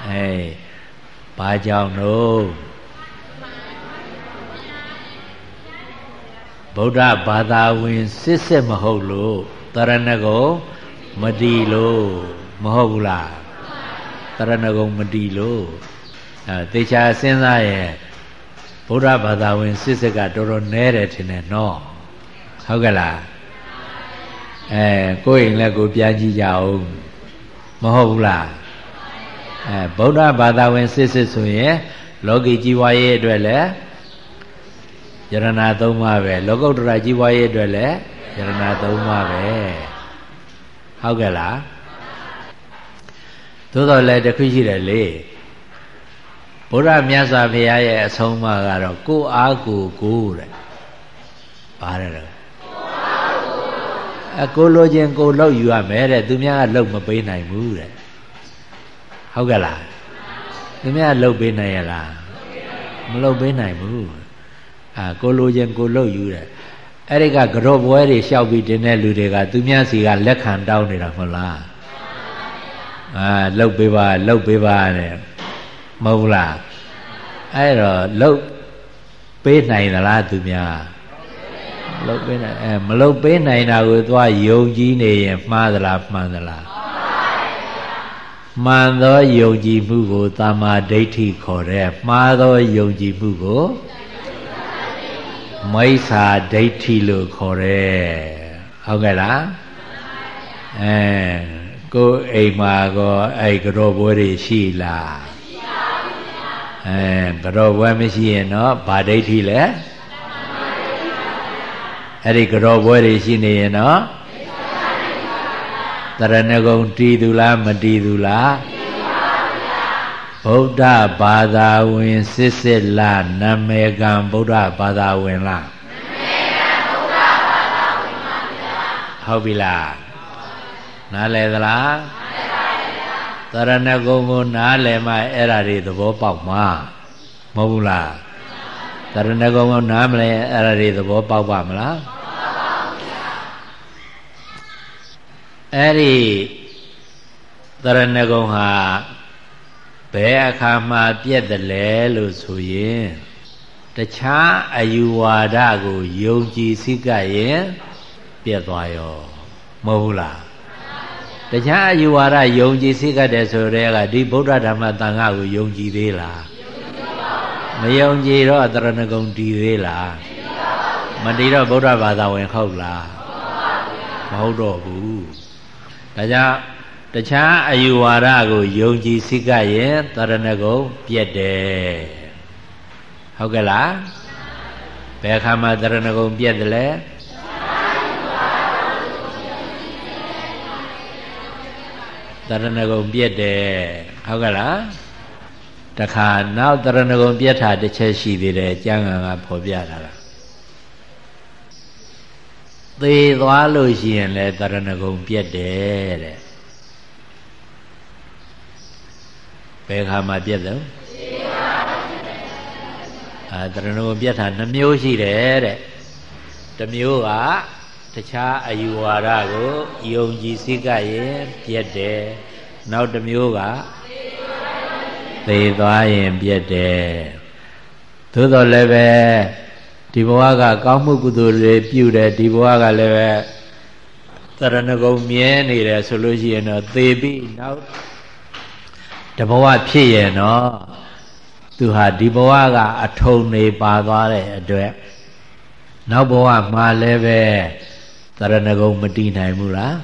အေး ဘာကြောင့်လို့ဗုဒ္ဓဘာသာဝင်စစ်စစ်မဟုတ်လို့တရဏဂုံမတီလို့မဟုတ်ဘူးလားတရဏဂုံမတီလို့အဲသေချာစဉ်းစားရဲ့ဗုဒ္ဓဘာသာဝင်စစ်စစ်ကတော်တော်နဲတယ်ထင်တယ်နော်ဟုတ်ကဲ့လားအဲကိုယ်ရင်လည်းကိုပြန်ကြည့်ကြအောင်မဟုတ်ဘူးလား အဲဗုဒ္ဓဘာသာဝင်စစ်စစ်ဆိုရင်လောကီကြီးပွားရေးအတွက်လည်းယရဏသုံးပါးပဲလောကုတ္တရာကြီးပွားရေးအတွက်လည်းယရဏသုံးပါးပဲဟုတ်ကဲ့လားသို့တော်လည်းတခုရှိတယ်လေဘုရားမြတ်စွာဘုရားရဲ့အဆုံးအမကတော့ကိုအားကိုကိုတဲ့ပါတယ်အကိုလိုခြင်းကိုလောက်ယူရမယ်တဲ့သူများကလောက်မပေးနိုင်ဘူးတဲ့ ဟုတ်ကဲ့လားသူများလောက်ပေးနိုင်ရလားမလောက်ပေးနိုင်ဘူးအာကိုလိုခြင်းကိုလောက်ယူတဲ့အဲ့ဒီကကြော့ပွဲတွေလျှောက်ပြီးတင်တဲ့လူတွေကသူများစီကလက်ခံတောင်းနေတာမဟုတ်လားအာလှုပ်ပေးပါလှုပ်ပေးပါတဲ့မဟုတ်လားအဲ့တော့လှုပ်ပေးနိုင်သလားသူများလှုပ်ပေးနိုင်အဲမလှုပ်ပေးနိုင်တာကိုသွားယုံကြည်နေရင်မှားသလားမှန်သလား မှန်သောယုံကြည်မှုကိုတမာဒိဋ္ဌိခေါ်တယ်မှားသောယုံကြည်မှုကိုမိစ္ဆာဒိဋ္ဌိလို့ခေါ်တယ်ဟုတ်ကဲ့လားအဲကိုယ်အိမ်မှာကောအဲ့ကြောပွဲတွေရှိလားရှိပါဘူးဗျာအဲကြောပွဲမရှိရင်တော့ဗာဒိဋ္ဌိလဲအဲ့ဒီကြောပွဲတွေရှိနေရင်တော့ တရဏဂုံတည်သူလားမတည်သူလားဗုဒ္ဓဘာသာဝင်စစ်စစ်လားနာမည်ကံဗုဒ္ဓဘာသာဝင်လားနာမည်ကံဗုဒ္ဓဘာသာဝင်ပါဗျာဟုတ်ပြီလားနားလည်သလားနားလည်ပါဗျာတရဏဂုံကိုနားလည်မှအဲ့ဓာတွေသဘောပေါက်မှာမဟုတ်ဘူးလားတရဏဂုံကိုနားမလဲအဲ့ဓာတွေသဘောပေါက်ပါမလား အဲ့ဒီတရဏဂုံဟာဘယ်အခါမှပြည့်တယ်လဲလို့ဆိုရင်တခြားအယူဝါဒကိုယုံကြည်စိတ်ကရင်ပြည့်သွားရောမဟုတ်ဘူးလားတခြားအယူဝါဒယုံကြည်စိတ်ကတဲ့ဆိုတဲ့ကဒီဗုဒ္ဓဓမ္မတန်ခါကိုယုံကြည်သေးလားမယုံကြည်တော့တရဏဂုံတည်သေးလားမတည်တော့ဗုဒ္ဓဘာသာဝင်ဟုတ်လားမဟုတ်တော့ဘူး ဒါကြောင့်တခြားအယူဝါဒကိုယုံကြည်စိတ်ကရင်တရဏဂုံပြက်တယ်ဟုတ်ကဲ့လားဘယ်အခါမှတရဏဂုံပြက်တယ်လဲတရဏဂုံပြက်တယ်ဟုတ်ကဲ့လားတခါနောက်တရဏဂုံပြက်တာတစ်ချက်ရှိသေးတယ်ကျမ်းဂန်ကဖော်ပြထားတာ သေသွားလို့ရှိရင်လည်းတရဏဂုံပြက်တယ်တဲ့ဘယ်ခါမှပြက်တယ်အာတရဏဂုံပြက်တာနှမျိုးရှိတယ်တဲ့တစ်မျိုးကတခြားအယူဝါဒကိုယုံကြည်စိတ်ကရင်ပြက်တယ်နောက်တစ်မျိုးကသေသွားရင်ပြက်တယ်သို့တော်လည်းပဲ ဒီဘဝကကောင်းမှုကုသိုလ်တွေပြုတယ်ဒီဘဝကလည်းပဲတရဏဂုံမြဲနေတယ်ဆိုလို့ရှိရင်တော့သေပြီးနောက်တဘဝဖြစ်ရဲ့နော်သူဟာဒီဘဝကအထုံနေပါသွားတဲ့အတွက်နောက်ဘဝမှာလည်းပဲတရဏဂုံမတည်နိုင်ဘူးလား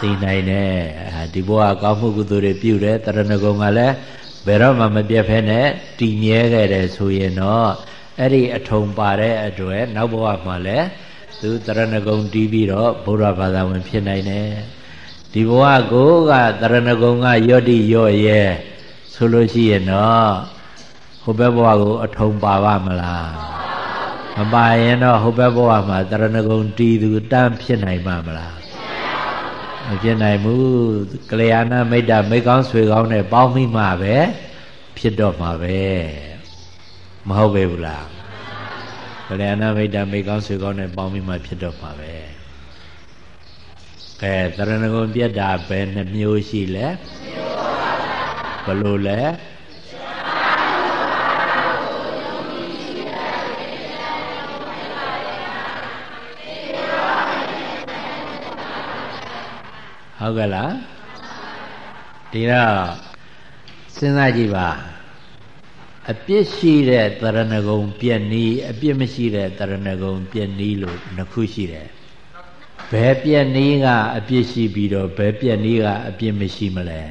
သိနိုင်တယ်ဒီဘဝကောင်းမှုကုသိုလ်တွေပြုတယ်တရဏဂုံကလည်းဘယ်တော့မှမပြတ်ဖဲနဲ့တည်မြဲခဲ့တယ်ဆိုရင်တော့ အဲ့ဒီအထုံပါတဲ့အတွက်နောက်ဘဝမှာလည်းသူတရဏဂုံတီးပြီးတော့ဘုရားဘာသာဝင်ဖြစ်နိုင်တယ်ဒီဘဝကိုကတရဏဂုံကယောတိယောရဲဆိုလို့ရှိရင်တော့ဟိုဘက်ဘဝကိုအထုံပါပါမလားမပါရင်တော့ဟိုဘက်ဘဝမှာတရဏဂုံတီးသူတန်းဖြစ်နိုင်မှာမလားမဖြစ်နိုင်ဘူးကလျာဏမိတ်တာမိကောင်းဆွေကောင်းနဲ့ပေါင်းမိမှပဲဖြစ်တော့မှာပဲ မဟုတ်ပေဘူးလားကလျာဏမိတ်တာမိကောင်းဆွေကောင်းနဲ့ပေါင်းမိမှဖြစ်တော့မှာပဲကဲတရဏဂုံပြက်တာပဲနှမျိုးရှိလဲဘလို့လဲဟုတ်ကဲ့လားဒီတော့စဉ်းစားကြည့်ပါ အပြစ်ရှိတဲ့တရဏဂုံပြက်နီးအပြစ်မရှိတဲ့တရဏဂုံပြက်နီးလို့နှစ်ခုရှိတယ်ဘယ်ပြက်နီးကအပြစ်ရှိပြီးတော့ဘယ်ပြက်နီးကအပြစ်မရှိမလဲ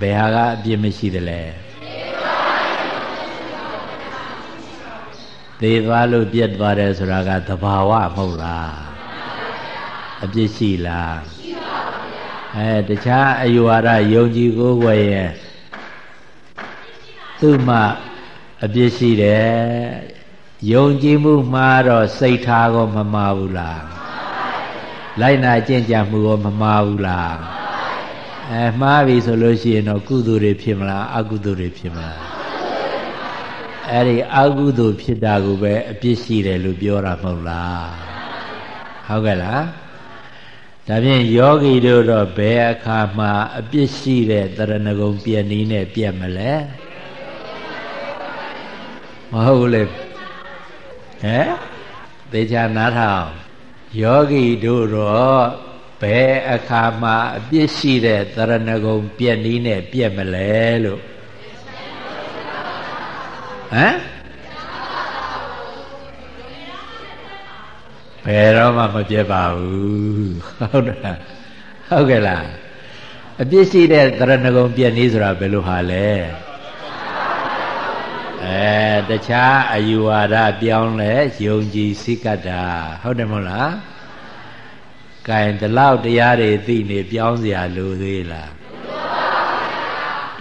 ဘယ်ဟာကအပြစ်မရှိတယ်လဲသေသွားလို့ပြက်သွားတယ်ဆိုတာကသဘာဝမဟုတ်လား အပြစ်ရှိလားရှိပါဘူးအဲတခြားအယူဝါဒယုံကြည်ကိုယ်ွယ်ရဲ့သူ့မှအပြစ်ရှိတယ်ယုံကြည်မှုမှားတော့စိတ်ထားကောမမှားဘူးလားလိုက်နာကျင့်ကြံမှုကောမမှားဘူးလားအဲမှားပြီဆိုလို့ရှိရင်တော့ကုသိုလ်တွေဖြစ်မလားအကုသိုလ်တွေဖြစ်မလားအဲ့ဒီအကုသိုလ်ဖြစ်တာကိုပဲအပြစ်ရှိတယ်လို့ပြောတာမဟုတ်လားဟုတ်ကဲ့လား ဒါဖြင့်ယောဂီတို့တော့ဘယ်အခါမှအပြစ်ရှိတဲ့တရဏဂုံပြည့်နည်းနဲ့ပြည့်မလဲမဟုတ်လေဟမ်သေချာနားထောင်ယောဂီတို့တော့ဘယ်အခါမှအပြစ်ရှိတဲ့တရဏဂုံပြည့်နည်းနဲ့ပြည့်မလဲလို့ဟမ် ဘယ်တော့မှမပြတ်ပါဘူးဟုတ်တယ်ဟုတ်ကဲ့လားအပြစ်ရှိတဲ့တရဏဂုံပြည့်နည်းဆိုတာဘယ်လိုဟာလဲအဲတခြားအယူဝါဒပြောင်းလဲယုံကြည်စိတ်ကတာဟုတ်တယ်မဟုတ်လားကဲဒီလောက်တရားတွေသိနေပြောင်းเสียလို့သေးလား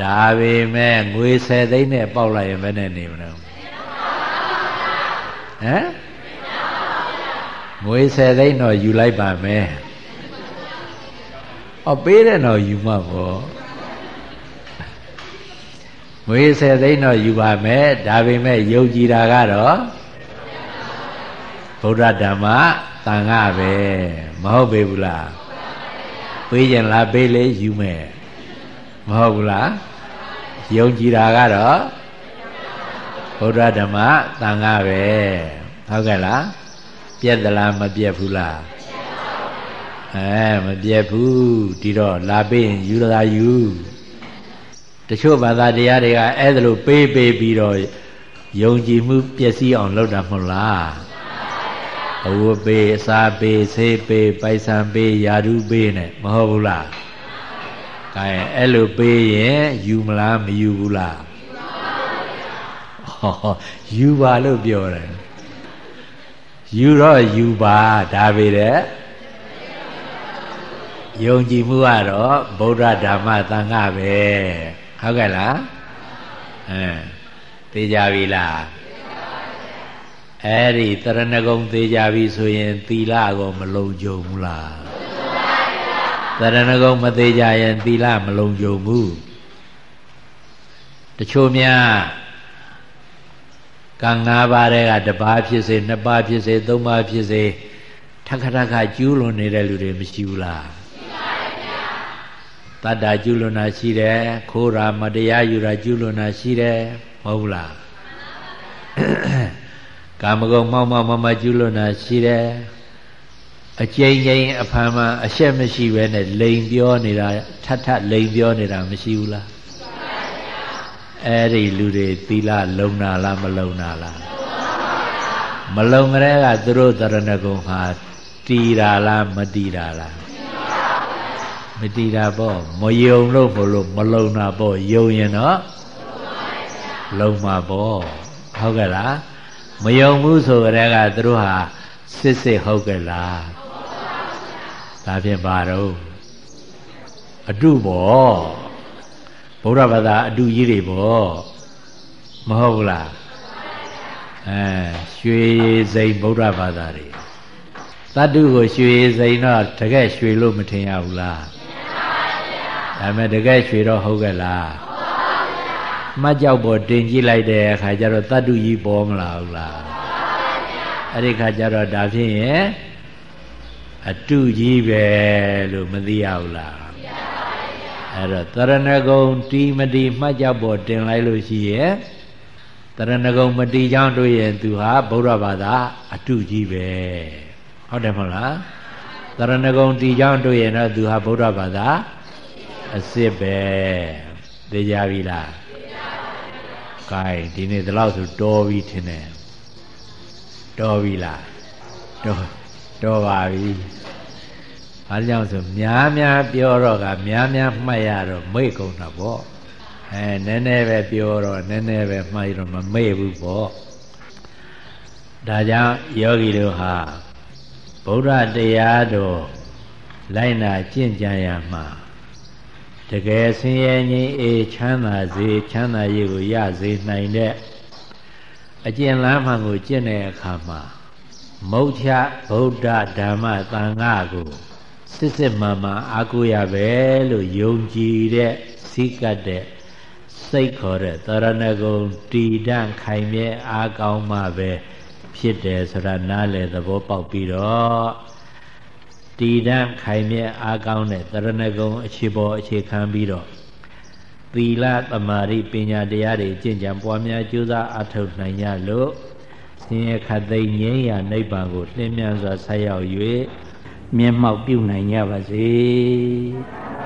ဒါပေမဲ့ငွေ10သိန်းနဲ့ပေါက်လိုက်ရင်ဘယ်နဲ့နေမလဲဟမ် ငွေ10သိန်းတော့ယူလိုက်ပါမယ်။အော်ပေးတဲ့တော့ယူမှာပေါ့။ငွေ10သိန်းတော့ယူပါမယ်ဒါပေမဲ့ယုံကြည်တာကတော့ဗုဒ္ဓဓမ္မသံဃာပဲမဟုတ်ပေဘူးလား။ပေးကြလားပေးလေယူမယ်မဟုတ်ဘူးလား။ယုံကြည်တာကတော့ဗုဒ္ဓဓမ္မသံဃာပဲဟုတ်ကဲ့လား။ ပြက်သလားမပြက်ဘူးလားအဲမပြက်ဘူးဒီတော့လာပေးရင်ယူလာယူတချို့ဘာသာတရားတွေကအဲ့ဒါလို့ပေးပေးပြီးတော့ယုံကြည်မှုပျက်စီးအောင်လုပ်တာမဟုတ်လားအဝတ်ပေးအစာပေးဆေးပေးပိုက်ဆံပေးယာဓုပေးနဲ့မဟုတ်ဘူးလားကဲအဲ့လိုပေးရင်ယူမလားမယူဘူးလားဟောယူပါလို့ပြောတယ် ယူတော့ယူပါဒါပေတဲ့ယုံကြည်မှုကတော့ဗုဒ္ဓဓမ္မသံဃာပဲဟုတ်ကဲ့လားအဲသိကြပြီလားအဲ့ဒီတရဏဂုံသိကြပြီဆိုရင်သီလကောမလုံခြုံဘူးလားတရဏဂုံမသေးကြရင်သီလမလုံခြုံဘူးတချို့များ ကံ၅ပါးတဲ့ကတစ်ပါးဖြစ်စေနှစ်ပါးဖြစ်စေသုံးပါးဖြစ်စေထခထခကျူးလွန်နေတဲ့လူတွေမရှိဘူးလားရှိပါဗျာတတ္တာကျူးလွန်တာရှိတယ်ခိုးတာမတရားယူတာကျူးလွန်တာရှိတယ်မဟုတ်ဘူးလားကာမဂုဏ်မောက်မောက်မမကျူးလွန်တာရှိတယ်အကျဉ်းချင်းအဖန်မှအရှက်မရှိဘဲနဲ့လိန်ပြောနေတာထထလိန်ပြောနေတာမရှိဘူးလား အဲ့ဒီလူတွေသီလလုံနာလားမလုံနာလားမလုံကလေးကသူတို့တရဏဂုံဟာတီတာလားမတီတာလားမတီတာပေါ့မယုံလို့မလို့မလုံတာပေါ့ယုံရင်တော့လုံမှာပေါ့ဟုတ်ကဲ့လားမယုံဘူးဆိုကြတဲ့ကသူတို့ဟာစစ်စစ်ဟုတ်ကဲ့လားဒါဖြင့်ပါတော့အတုပေါ့ ဗုဒ္ဓဘာသာအတုကြီးတွေပေါ့မဟုတ်ဘူးလားအဲရွှေစိန်ဗုဒ္ဓဘာသာတွေတတ္တုကိုရွှေစိန်တော့တကယ်ရွှေလို့မထင်ရဘူးလားဒါမဲ့တကယ်ရွှေတော့ဟုတ်ကဲ့လားမှတ်ကြောက်ပေါ်တင်ကြည့်လိုက်တဲ့အခါကျတော့တတ္တုကြီးပေါ်မလာဘူးလားအဲ့ဒီခါကျတော့ဒါဖြင့်ရဲ့အတုကြီးပဲလို့မသိရဘူးလား အဲ့တော့တရဏဂုံတီမတီမှတ်ကြောက်ပေါ်တင်လိုက်လို့ရှိရဲ့တရဏဂုံမတီချောင်းတို့ရဲ့သူဟာဗုဒ္ဓဘာသာအတုကြီးပဲဟုတ်တယ်မဟုတ်လားတရဏဂုံတီချောင်းတို့ရဲ့တော့သူဟာဗုဒ္ဓဘာသာအစ်စ်ပဲသိကြပြီလားကဲဒီနေ့ဒီလောက်ဆိုတော်ပြီထင်တယ်တော်ပြီလားတော်တော်ပါပြီ ဘာကြောင့်ဆိုများများပြောတော့ကများများမှတ်ရတော့မိတ်ကုန်တာပေါ့အဲနည်းနည်းပဲပြောတော့နည်းနည်းပဲမှတ်ရတော့မမေ့ဘူးပေါ့ဒါကြောင့်ယောဂီတို့ဟာဗုဒ္ဓတရားတော်လိုက်နာကျင့်ကြံရမှာတကယ်ဆင်းရဲငြိမ်းအေးချမ်းသာစေချမ်းသာရေးကိုရစေနိုင်တဲ့အကျင့်လမ်းမှန်ကိုကျင့်တဲ့အခါမှာမௌချဗုဒ္ဓဓမ္မသံဃာကို စစ်စစ်မှန်မှန်အားကိုးရပဲလို့ယုံကြည်တဲ့စိတ်ကတ်တဲ့စိတ်ခေါ်တဲ့တရဏဂုံတီတန့်ခိုင်မြဲအားကောင်းမှပဲဖြစ်တယ်ဆိုတာနားလည်သဘောပေါက်ပြီးတော့တည်တံ့ခိုင်မြဲအားကောင်းတဲ့တရဏဂုံအခြေပေါ်အခြေခံပြီးတော့သီလသမာဓိပညာတရားတွေကျင့်ကြံပွားများကြိုးစားအားထုတ်နိုင်ကြလို့ဆင်းရဲခတ်သိမ်းငြိမ်းရာနိဗ္ဗာန်ကိုလင်းမြန်စွာဆက်ရောက်၍ မျက်မှောက်ပြုနိုင်ကြပါစေ။